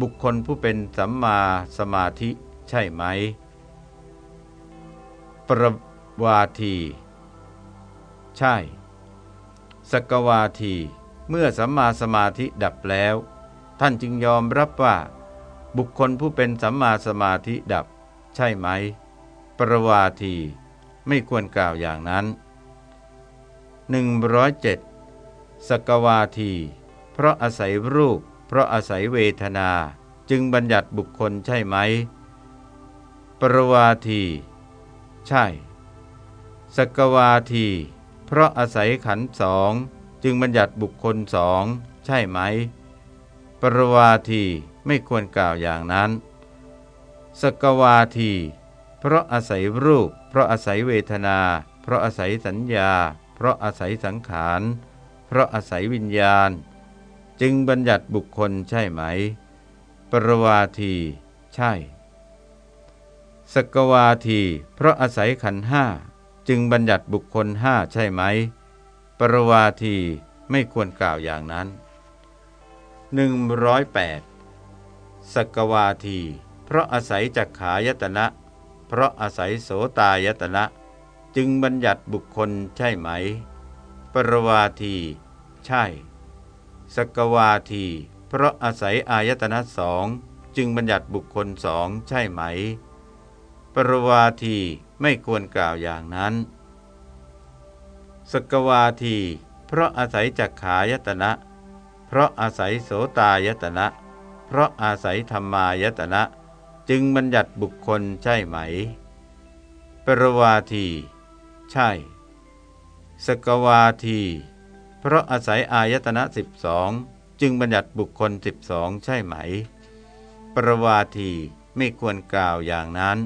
บุคคลผู้เป็นสัมมาสมาธิใช่ไหม ประวาที ใช่ สกวาที เมื่อสัมมาสมาธิดับแล้ว ท่านจึงยอมรับว่า บุคคลผู้เป็นสัมมาสมาธิดับ ใช่ไหม ประวาที ไม่ควรกล่าวอย่างนั้น 107สกวาที เพราะอาศัยรูป เพราะอาศัยเวทนา จึงบัญญัติบุคคลใช่ไหมปปรวาที ใช่ สกวาที เพราะอาศัยขันสอง จึงบัญญัติบุคคลสองใช่ไหม ปรวาทีไม่ควรกล่าวอย่างนั้น สกวาที เพราะอาศัยรูป เพราะอาศัยเวทนา เพราะอาศัยสัญญา เพราะอาศัยสังขาร เพราะอาศัยวิญญาณ จึงบัญญัติบุคคลใช่ไหม ปรวาที ใช่ สกวาที เพราะอาศัยขันห้าจึงบัญญัติบุคคลห้าใช่ไหม ปรวาทีไม่ควรกล่าวอย่างนั้น 108สกวาที เพราะอาศัยจักขายตนะ เพราะอาศัยโสตายตนะ จึงบัญญัติบุคคลใช่ไหม ปรวาที ใช่ สกวาที เพราะอาศัยอายตนะสองจึงบัญญัติบุคคลสองใช่ไหม ปรวาทีไม่ควรกล่าวอย่างนั้น สกวาที เพราะอาศัยจักขายตนะ เพราะอาศัยโสตายตนะ เพราะอาศัยธรรมายตนะ จึงบัญญัติบุคคลใช่ไหม ปรวาที ใช่ สกวาที เพราะอาศัยอายตนะสิบสองจึงบัญญัติบุคคลสิบสองใช่ไหม ปรวาทีไม่ควรกล่าวอย่างนั้น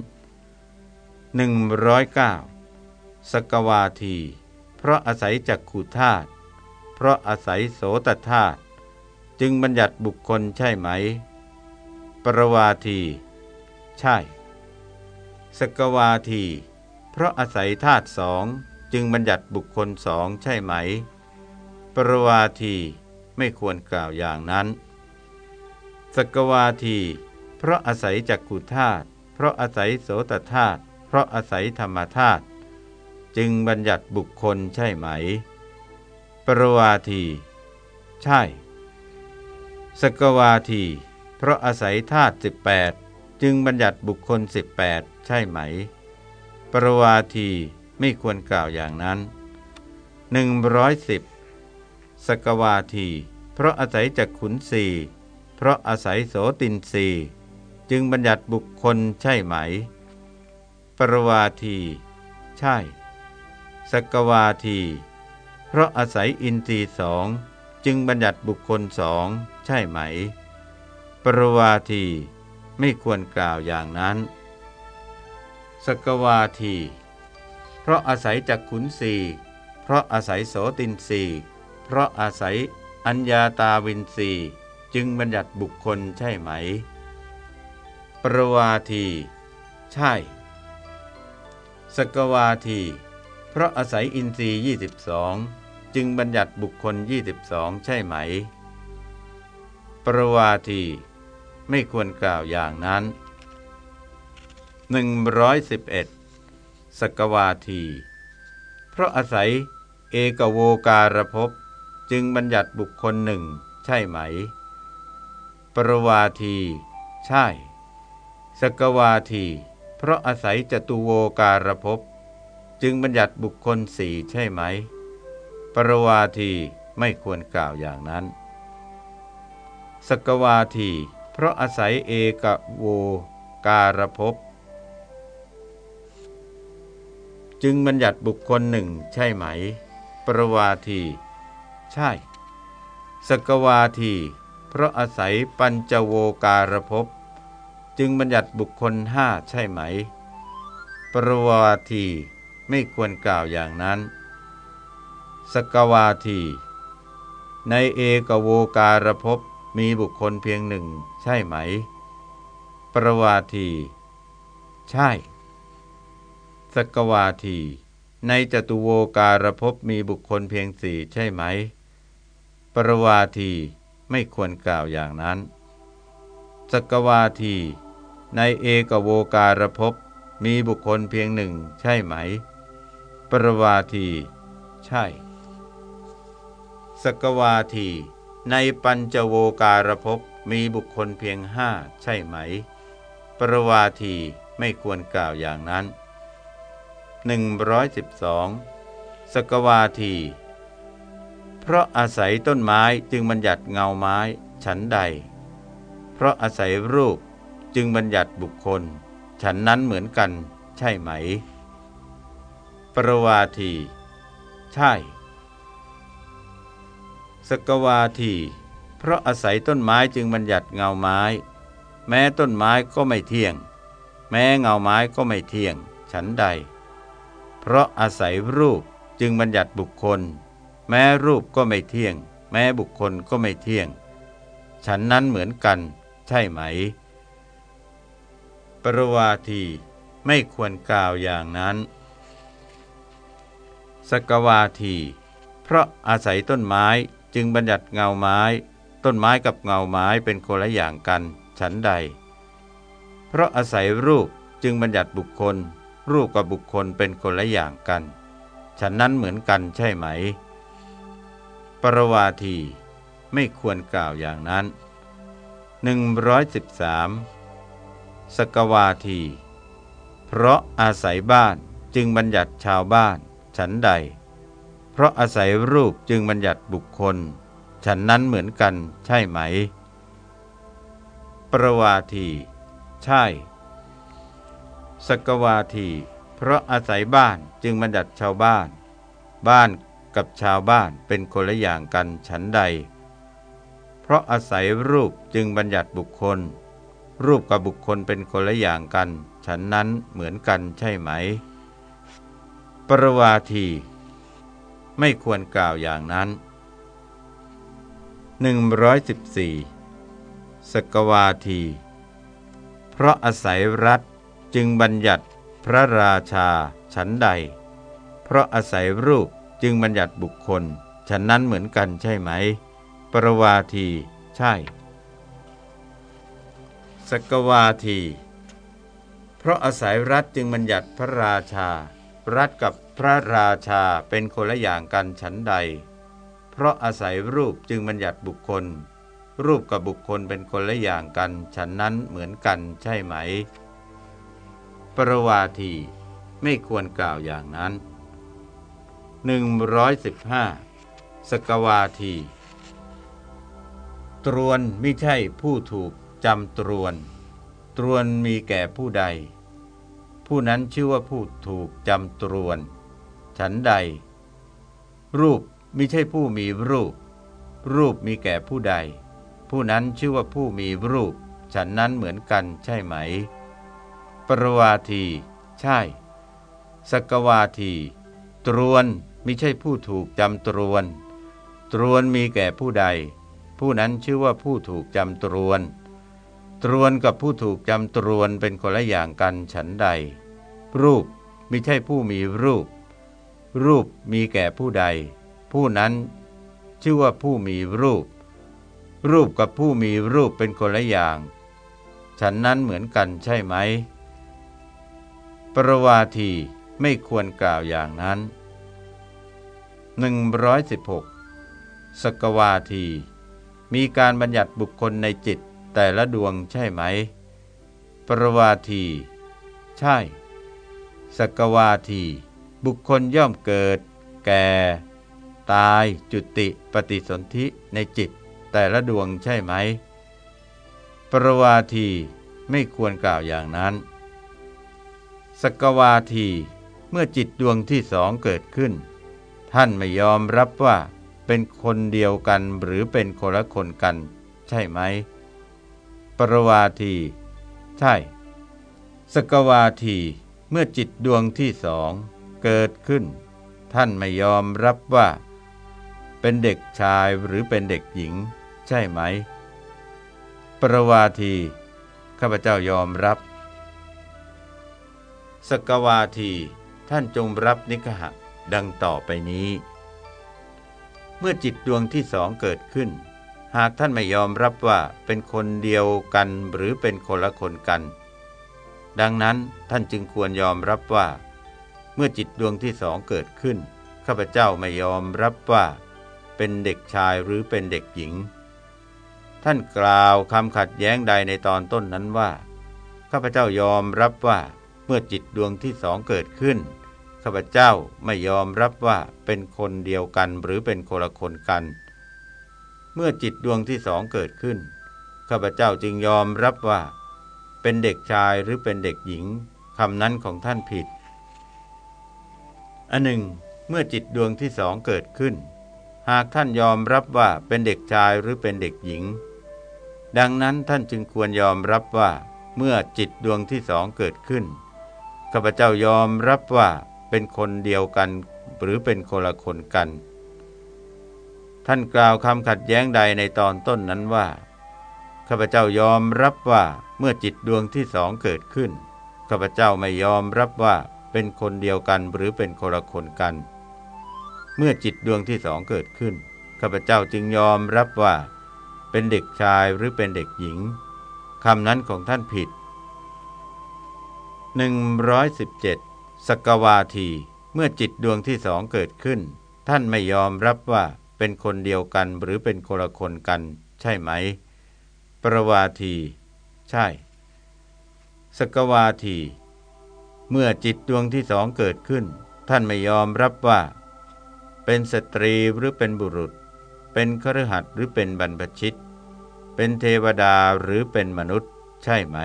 109สกวาที เพราะอาศัยจักขุธาตุเพราะอาศัยโสตธาตุจึงบัญญัติบุคคลใช่ไหม ปรวาที ใช่ สกวาที ราะอาศัยธาตุสองจึงบัญญัติบุคคลสองใช่ไหม ปรวาทีไม่ควรกล่าวอย่างนั้น สกวาที เพราะอาศัยจักขุธาตุ เพราะอาศัยโสตธาตุ เพราะอาศัยธรรมธาตุ จึงบัญญัติบุคคลใช่ไหม ปรวาที ใช่ สกวาที เพราะอาศัยธาตุสิบแปดจึงบัญญัติบุคคลสิบแปดใช่ไหม ปรวาทีไม่ควรกล่าวอย่างนั้นหนึ่งร้อยสิบสกวาที เพราะอาศัยจากขุนสีเพราะอาศัยโสตินสีจึงบัญญัติบุคคลใช่ไหม ปรวาที ใช่ สกวาที เพราะอาศัยอินทรีสองจึงบัญญัติบุคคลสองใช่ไหม ปรวาที ไม่ควรกล่าวอย่างนั้น สกวาที เพราะอาศัยจากขุนสีเพราะอาศัยโสตินสีเพราะอาศัยอัญญาตาวินสีจึงบัญญัติบุคคลใช่ไหม ปรวาที ใช่ สกวาที เพราะอาศัยอินทรีย์ 22 จึงบัญญัติบุคคล 22 ใช่ไหม ปรวาที ไม่ควรกล่าวอย่างนั้น 111สกวาที เพราะอาศัยเอกโวการภพจึงบัญญัติบุคคลหนึ่ง ใช่ไหม ปรวาที ใช่ สกวาที เพราะอาศัยจตุโวการภพจึงบัญญัติบุคคลสี่ใช่ไหม ปรวาทีไม่ควรกล่าวอย่างนั้น สกวาที เพราะอาศัยเอกโวการภพ จึงบัญญัติบุคคลหนึ่งใช่ไหม ประวาที ใช่ สกวาที เพราะอาศัยปัญจโวการภพจึงบัญญัติบุคคลห้าใช่ไหม ประวาทีไม่ควรกล่าวอย่างนั้น สกวาที ในเอกโวการภพมีบุคคลเพียงหนึ่งใช่ไหม ประวาที ใช่ สกวาที ในจตุโวการภพมีบุคคลเพียงสี่ใช่ไหม ปรวาทีไม่ควรกล่าวอย่างนั้น สกวาที ในเอกโวการภพมีบุคคลเพียงหนึ่งใช่ไหม ปรวาที ใช่ สกวาที ในปัญจโวการภพมีบุคคลเพียงห้าใช่ไหม ปรวาทีไม่ควรกล่าวอย่างนั้น 112 สกวาที เพราะอาศัยต้นไม้จึงบัญญัติเงาไม้ฉันใด เพราะอาศัยรูปจึงบัญญัติบุคคล ฉันนั้นเหมือนกันใช่ไหม ปรวาที ใช่ สกวาที เพราะอาศัยต้นไม้จึงบัญญัติเงาไม้ แม้ต้นไม้ก็ไม่เที่ยง แม้เงาไม้ก็ไม่เที่ยง ฉันใด เพราะอาศัยรูปจึงบัญญัติบุคคล แม้รูปก็ไม่เที่ยง แม้บุคคลก็ไม่เที่ยง ฉันนั้นเหมือนกัน ใช่ไหม ปรวาทีไม่ควรกล่าวอย่างนั้น สกวาที เพราะอาศัยต้นไม้จึงบัญญัติเงาไม้ ต้นไม้กับเงาไม้เป็นคนละอย่างกัน ฉันใด เพราะอาศัยรูปจึงบัญญัติบุคคล รูปกับบุคคลเป็นคนละอย่างกัน ฉันนั้นเหมือนกันใช่ไหม ปรวาทีไม่ควรกล่าวอย่างนั้น 113 สกวาที เพราะอาศัยบ้านจึงบัญญัติชาวบ้าน ฉันใด เพราะอาศัยรูปจึงบัญญัติบุคคล ฉันนั้นเหมือนกันใช่ไหม ปรวาที ใช่ สกวาที เพราะอาศัยบ้านจึงบัญญัติชาวบ้าน บ้านกับชาวบ้านเป็นคนละอย่างกันฉันใด เพราะอาศัยรูปจึงบัญญัติบุคคล รูปกับบุคคลเป็นคนละอย่างกัน ฉันนั้นเหมือนกันใช่ไหม ปรวาที ไม่ควรกล่าวอย่างนั้น 114สกวาที เพราะอาศัยรัฐ จึงบัญญัติพระราชาฉันใด เพราะอาศัยรูปจึงบัญญัติบุคคลฉันนั้นเหมือนกันใช่ไหม ปรวาทีใช่ สกวาที เพราะอาศัยรัฐจึงบัญญัติพระราชา รัฐกับพระราชาเป็นคนละอย่างกันฉันใด เพราะอาศัยรูปจึงบัญญัติบุคคล รูปกับบุคคลเป็นคนละอย่างกันฉันนั้นเหมือนกันใช่ไหม ปรวาทีไม่ควรกล่าวอย่างนั้น 115 สกวาที ตรวนไม่ใช่ผู้ถูกจำตรวน ตรวนมีแก่ผู้ใด ผู้นั้นชื่อว่าผู้ถูกจำตรวน ฉันใด รูปไม่ใช่ผู้มีรูป รูปมีแก่ผู้ใด ผู้นั้นชื่อว่าผู้มีรูป ฉันนั้นเหมือนกันใช่ไหม ปรวาที ใช่ สกวาที ตรวนไม่ใช่ผู้ถูกจำตรวน ตรวนมีแก่ผู้ใด ผู้นั้นชื่อว่าผู้ถูกจำตรวน ตรวนกับผู้ถูกจำตรวนเป็นคนละอย่างกันฉันใด รูปไม่ใช่ผู้มีรูป รูปมีแก่ผู้ใด ผู้นั้นชื่อว่าผู้มีรูป รูปกับผู้มีรูปเป็นคนละอย่าง ฉันนั้นเหมือนกันใช่ไหม ปรวาทีไม่ควรกล่าวอย่างนั้น 116 สกวาที มีการบัญญัติบุคคลในจิตแต่ละดวงใช่ไหม ปรวาที ใช่ สกวาที บุคคลย่อมเกิด แก่ ตายจุติปฏิสนธิในจิตแต่ละดวงใช่ไหม ปรวาทีไม่ควรกล่าวอย่างนั้น สกวาที เมื่อจิตดวงที่สองเกิดขึ้น ท่านไม่ยอมรับว่าเป็นคนเดียวกันหรือเป็นคนละคนกัน ใช่ไหม ปรวาที ใช่ สกวาที เมื่อจิตดวงที่สองเกิดขึ้น ท่านไม่ยอมรับว่า เป็นเด็กชายหรือเป็นเด็กหญิง ใช่ไหม ปรวาที ข้าพเจ้ายอมรับ สกวาที ท่านจงรับนิกหะดังต่อไปนี้ เมื่อจิตดวงที่สองเกิดขึ้น หากท่านไม่ยอมรับว่าเป็นคนเดียวกันหรือเป็นคนละคนกัน ดังนั้นท่านจึงควรยอมรับว่า เมื่อจิตดวงที่สองเกิดขึ้น ข้าพเจ้าไม่ยอมรับว่า เป็นเด็กชายหรือเป็นเด็กหญิง ท่านกล่าวคำขัดแย้งใดในตอนต้นนั้นว่า ข้าพเจ้ายอมรับว่า มื่อจิตดวงที่สองเกิดขึ้นข้าพเจ้าไม่ยอมรับว่าเป็นคนเดียวกันหรือเป็นคนละคนกัน เมื่อจิตดวงที่สองเกิดขึ้นข้าพเจ้าจึงยอมรับว่า เป็นเด็กชายหรือเป็นเด็กหญิงคำนั้นของท่านผิด อันหนึ่ง เมื่อจิตดวงที่สองเกิดขึ้น หากท่านยอมรับว่าเป็นเด็กชายหรือเป็นเด็กหญิง ดังนั้นท่านจึงควรยอมรับว่า เมื่อจิตดวงที่สองเกิดขึ้น ข้าพเจ้ายอมรับว่าเป็นคนเดียวกันหรือเป็นคนละคนกัน ท่านกล่าวคำขัดแย้งใดในตอนต้นนั้นว่าข้าพเจ้ายอมรับว่าเมื่อจิตดวงที่สองเกิดขึ้นข้าพเจ้าไม่ยอมรับว่าเป็นคนเดียวกันหรือเป็นคนละคนกัน เมื่อจิตดวงที่สองเกิดขึ้นข้าพเจ้าจึงยอมรับว่า เป็นเด็กชายหรือเป็นเด็กหญิงคำนั้นของท่านผิด 117สกวาที เมื่อจิตดวงที่สองเกิดขึ้น ท่านไม่ยอมรับว่าเป็นคนเดียวกันหรือเป็นคนละคนกัน ใช่ไหม ประวาที ใช่ สกวาที เมื่อจิตดวงที่สองเกิดขึ้น ท่านไม่ยอมรับว่า เป็นสตรีหรือเป็นบุรุษ เป็นครหัสหรือเป็นบรรพชิต เป็นเทวดาหรือเป็นมนุษย์ ใช่ไหม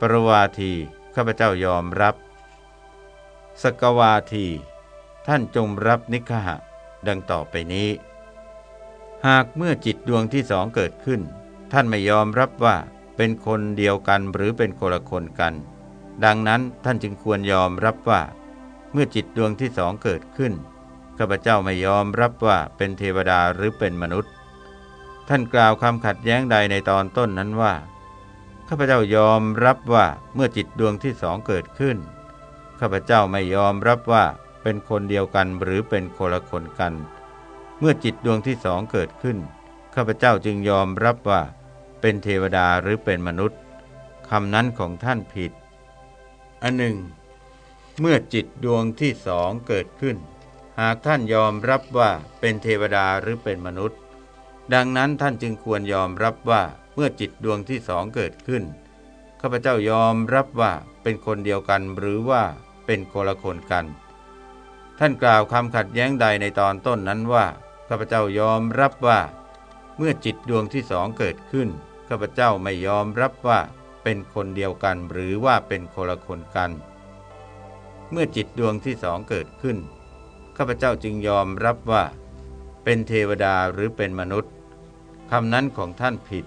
ปรวาทีข้าพเจ้ายอมรับ สกวาที ท่านจงรับนิคหะ ดังต่อไปนี้ หากเมื่อจิตดวงที่สองเกิดขึ้น ท่านไม่ยอมรับว่าเป็นคนเดียวกันหรือเป็นคนละคนกัน ดังนั้นท่านจึงควรยอมรับว่า เมื่อจิตดวงที่สองเกิดขึ้นข้าพเจ้าไม่ยอมรับว่าเป็นเทวดาหรือเป็นมนุษย์ ท่านกล่าวคำขัดแย้งใดในตอนต้นนั้นว่า ข้าพเจ้ายอมรับว่าเมื่อจิตดวงที่สองเกิดขึ้น ข้าพเจ้าไม่ยอมรับว่าเป็นคนเดียวกันหรือเป็นคนละคนกัน เมื่อจิตดวงที่สองเกิดขึ้น ข้าพเจ้าจึงยอมรับว่า เป็นเทวดาหรือเป็นมนุษย์คำนั้นของท่านผิด อันหนึ่ง เมื่อจิตดวงที่สองเกิดขึ้น หากท่านยอมรับว่าเป็นเทวดาหรือเป็นมนุษย์ ดังนั้นท่านจึงควรยอมรับว่า เมื่อจิตดวงที่สองเกิดขึ้น ข้าพเจ้ายอมรับว่าเป็นคนเดียวกันหรือว่าเป็นคนละคนกัน ท่านกล่าวคำขัดแย้งใดในตอนต้นนั้นว่าข้าพเจ้ายอมรับว่า เมื่อจิตดวงที่สองเกิดขึ้นข้าพเจ้าไม่ยอมรับว่าเป็นคนเดียวกันหรือว่าเป็นคนละคนกัน เมื่อจิตดวงที่สองเกิดขึ้นข้าพเจ้าจึงยอมรับว่า เป็นเทวดาหรือเป็นมนุษย์คำนั้นของท่านผิด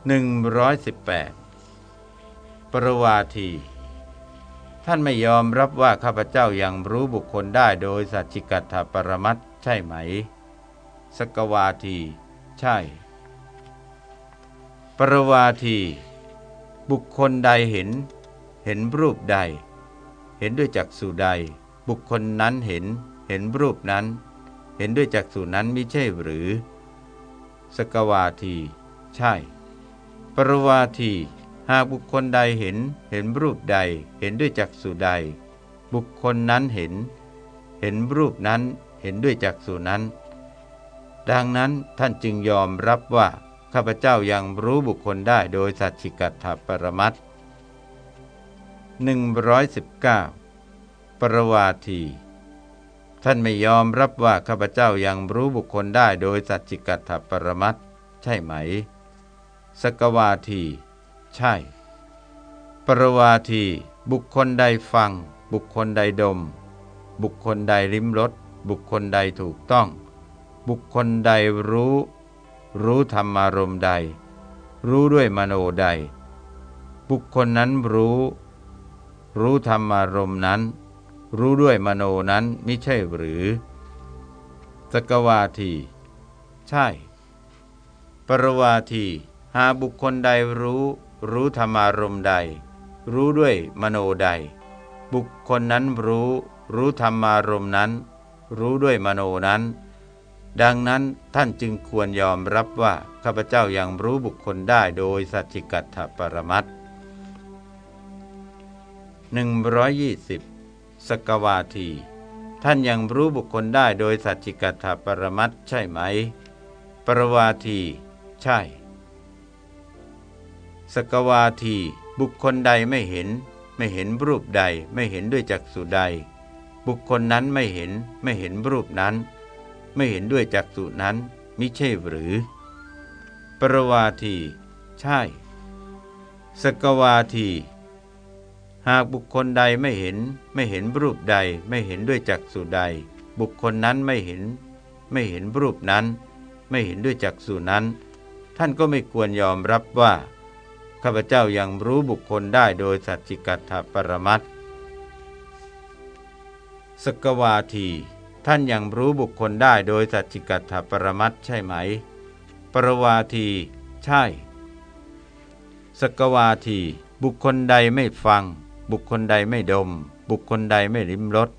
118 ปรวาที ท่านไม่ยอมรับว่าข้าพเจ้ายัางรู้บุคคลได้โดยสัจจิกัตถปรมัตใช่ไหม สกวาที ใช่ ปรวาที บุคคลใดเห็น เห็นรูปใด เห็นด้วยจักษุใด บุคคลนั้นเห็น เห็นรูปนั้น เห็นด้วยจักษุนั้นไม่ใช่หรือ สกวาที ใช่ ปรวาทีหากบุคคลใดเห็นเห็นรูปใดเห็นด้วยจักษุใด บุคคลนั้นเห็น เห็นรูปนั้นเห็นด้วยจักษุนั้น ดังนั้นท่านจึงยอมรับว่าข้าพเจ้ายังรู้บุคคลได้โดยสัจฉิกัตถปรมัตหนึ่งร้อยสิบเก้าปรวาทีท่านไม่ยอมรับว่าข้าพเจ้ายังรู้บุคคลได้โดยสัจจิกัตถปรมัตใช่ไหม สกวาที ใช่ ปรวาที บุคคลใดฟัง บุคคลใดดม บุคคลใดลิ้มรสบุคคลใดถูกต้อง บุคคลใดรู้ รู้ธรรมารมใด รู้ด้วยมโนใด บุคคลนั้นรู้ รู้ธรรมารมนั้น รู้ด้วยมโนนั้นไม่ใช่หรือ สกวาที ใช่ ปรวาที หาบุคคลใดรู้ รู้ธรรมารมใด รู้ด้วยมโนใด บุคคลนั้นรู้ รู้ธรรมารมนั้น รู้ด้วยมโนนั้น ดังนั้นท่านจึงควรยอมรับว่าข้าพเจ้ายังรู้บุคคลได้โดยสัจจิกัตถปรมัตหนึ่งร้อยยี่สิบสกวาที ท่านยังรู้บุคคลได้โดยสัจจิกัตถปรมัตใช่ไหม ปรวาที ใช่ สกวาที บุคคลใดไม่เห็น ไม่เห็นรูปใด ไม่เห็นด้วยจักษุใด บุคคลนั้นไม่เห็น ไม่เห็นรูปนั้น ไม่เห็นด้วยจักษุนั้นมิใช่หรือ ปรวาที ใช่ สกวาที หากบุคคลใดไม่เห็น ไม่เห็นรูปใด ไม่เห็นด้วยจักสุใด บุคคลนั้นไม่เห็น ไม่เห็นรูปนั้น ไม่เห็นด้วยจักสุนั้น ท่านก็ไม่ควรยอมรับว่า ข้าพเจ้ายังรู้บุคคลได้โดยสัจจิกัตถปรมัตสกวาที ท่านยังรู้บุคคลได้โดยสัจจิกัตถปรมัตใช่ไหม ปรวาที ใช่ สกวาที บุคคลใดไม่ฟัง บุคคลใดไม่ดม บุคคลใดไม่ลิ้มรส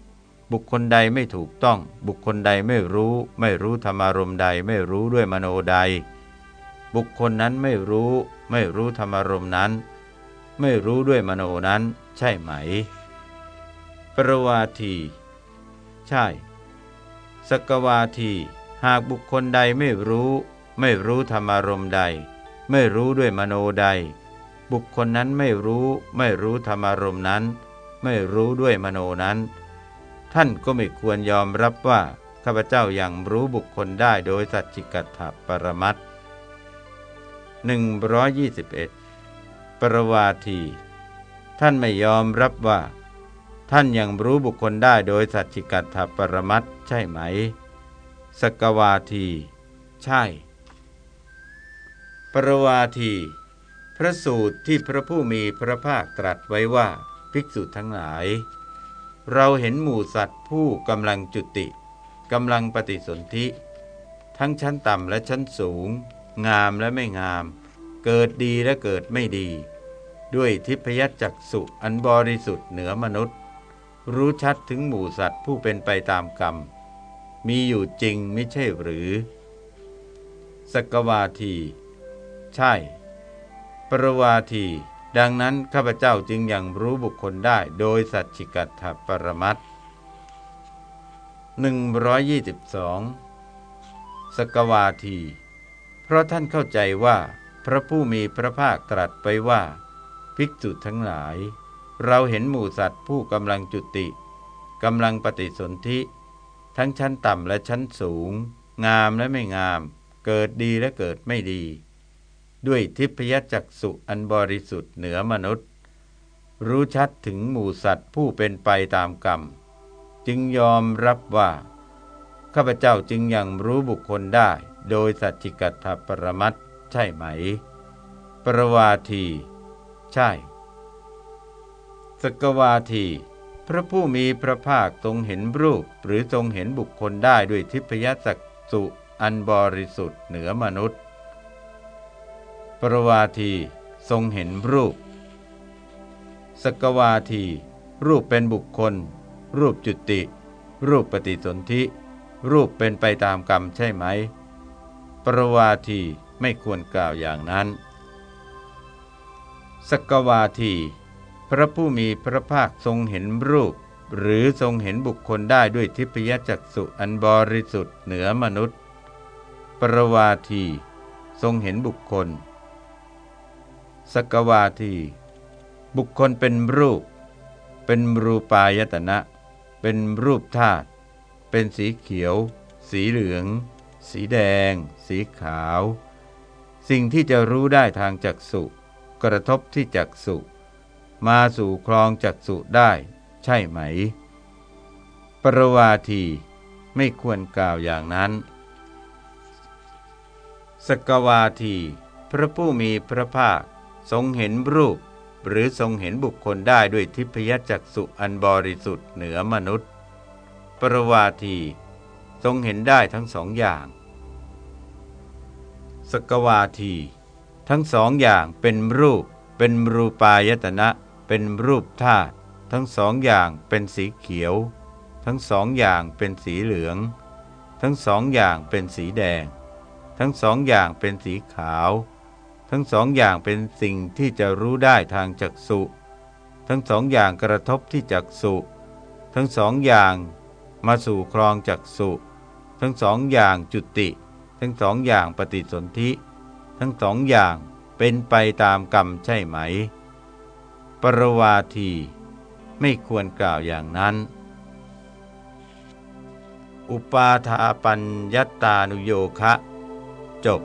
บุคคลใดไม่ถูกต้อง บุคคลใดไม่รู้ ไม่รู้ธรรมารมใดไม่รู้ด้วยมโนใด บุคคลนั้นไม่รู้ ไม่รู้ธรรมารมนั้น ไม่รู้ด้วยมโนนั้น ใช่ไหม ปรวาที ใช่ สกวาที หากบุคคลใดไม่รู้ ไม่รู้ธรรมารมใด ไม่รู้ด้วยมโนใด บุคคลนั้นไม่รู้ ไม่รู้ธรรมารมนั้น ไม่รู้ด้วยมโนนั้น ท่านก็ไม่ควรยอมรับว่าข้าพเจ้ายัางรู้บุคคลได้โดยสัจจิกัตถปรมัตถ 121 ปรวาที ท่านไม่ยอมรับว่า ท่านยังรู้บุคคลได้โดยสัจจิกัตถปรมัตใช่ไหม สกวาที ใช่ ปรวาที พระสูตรที่พระผู้มีพระภาคตรัสไว้ว่าภิกษุทั้งหลาย เราเห็นหมู่สัตว์ผู้กำลังจุติกำลังปฏิสนธิ ทั้งชั้นต่ำและชั้นสูง งามและไม่งาม เกิดดีและเกิดไม่ดี ด้วยทิพยจักสุอันบริสุทธิ์เหนือมนุษย์ รู้ชัดถึงหมู่สัตว์ผู้เป็นไปตามกรรม มีอยู่จริงไม่ใช่หรือ สกวาที ใช่ ปรวาที ดังนั้นข้าพเจ้าจึงยังรู้บุคคลได้โดยสัจจิกัตถปรมัตหนึ่งร้อยยี่สิบสองสกวาที ราะท่านเข้าใจว่า พระผู้มีพระภาคตรัสไปว่า ภิกษุทั้งหลาย เราเห็นหมู่สัตว์ผู้กำลังจุติกำลังปฏิสนธิทั้งชั้นต่ำและชั้นสูง งามและไม่งาม เกิดดีและเกิดไม่ดี ด้วยทิพยจักสุอันบริสุทธิ์เหนือมนุษย์ รู้ชัดถึงหมู่สัตว์ผู้เป็นไปตามกรรม จึงยอมรับว่า ข้าพเจ้าจึงยังรู้บุคคลได้ โดยสัจจิกัตถปรมัตใช่ไหม ปรวาที ใช่ สกวาที พระผู้มีพระภาคทรงเห็นรูป หรือทรงเห็นบุคคลได้ด้วยทิพยสักสุอันบริสุทธิ์เหนือมนุษย์ ปรวาทีทรงเห็นรูป สกวาที รูปเป็นบุคคล รูปจุติ รูปปฏิสนธิ รูปเป็นไปตามกรรมใช่ไหม ปรวาทีไม่ควรกล่าวอย่างนั้น สกวาที พระผู้มีพระภาคทรงเห็นรูป หรือทรงเห็นบุคคลได้ด้วยทิพยจักษุอันบริสุทธิ์เหนือมนุษย์ ปรวาที ทรงเห็นบุคคล สกวาที บุคคลเป็นรูป เป็นรูปายตนะ เป็นรูปธาตุเป็นสีเขียว สีเหลือง สีแดง สีขาว สิ่งที่จะรู้ได้ทางจักสุกระทบที่จักสุมาสู่คลองจักสุได้ ใช่ไหม ปรวาทีไม่ควรกล่าวอย่างนั้น สกวาที พระผู้มีพระภาค ทรงเห็นรูป หรือทรงเห็นบุคคลได้ด้วยทิพยจักสุอันบริสุทธิ์เหนือมนุษย์ ปรวาที ทรงเห็นได้ทั้งสองอย่าง สกวาที ทั้งสองอย่างเป็นรูป เป็นรูปายตนะ เป็นรูปธาตุทั้งสองอย่างเป็นสีเขียว ทั้งสองอย่างเป็นสีเหลือง ทั้งสองอย่างเป็นสีแดง ทั้งสองอย่างเป็นสีขาว ทั้งสองอย่างเป็นสิ่งที่จะรู้ได้ทางจักษุ ทั้งสองอย่างกระทบที่จักษุ ทั้งสองอย่างมาสู่ครองจักษุ ทั้งสองอย่างจุติ ทั้งสองอย่างปฏิสนธิ ทั้งสองอย่างเป็นไปตามกรรมใช่ไหม ปรวาทีไม่ควรกล่าวอย่างนั้น อุปาทาปัญญตานุโยคะ จบ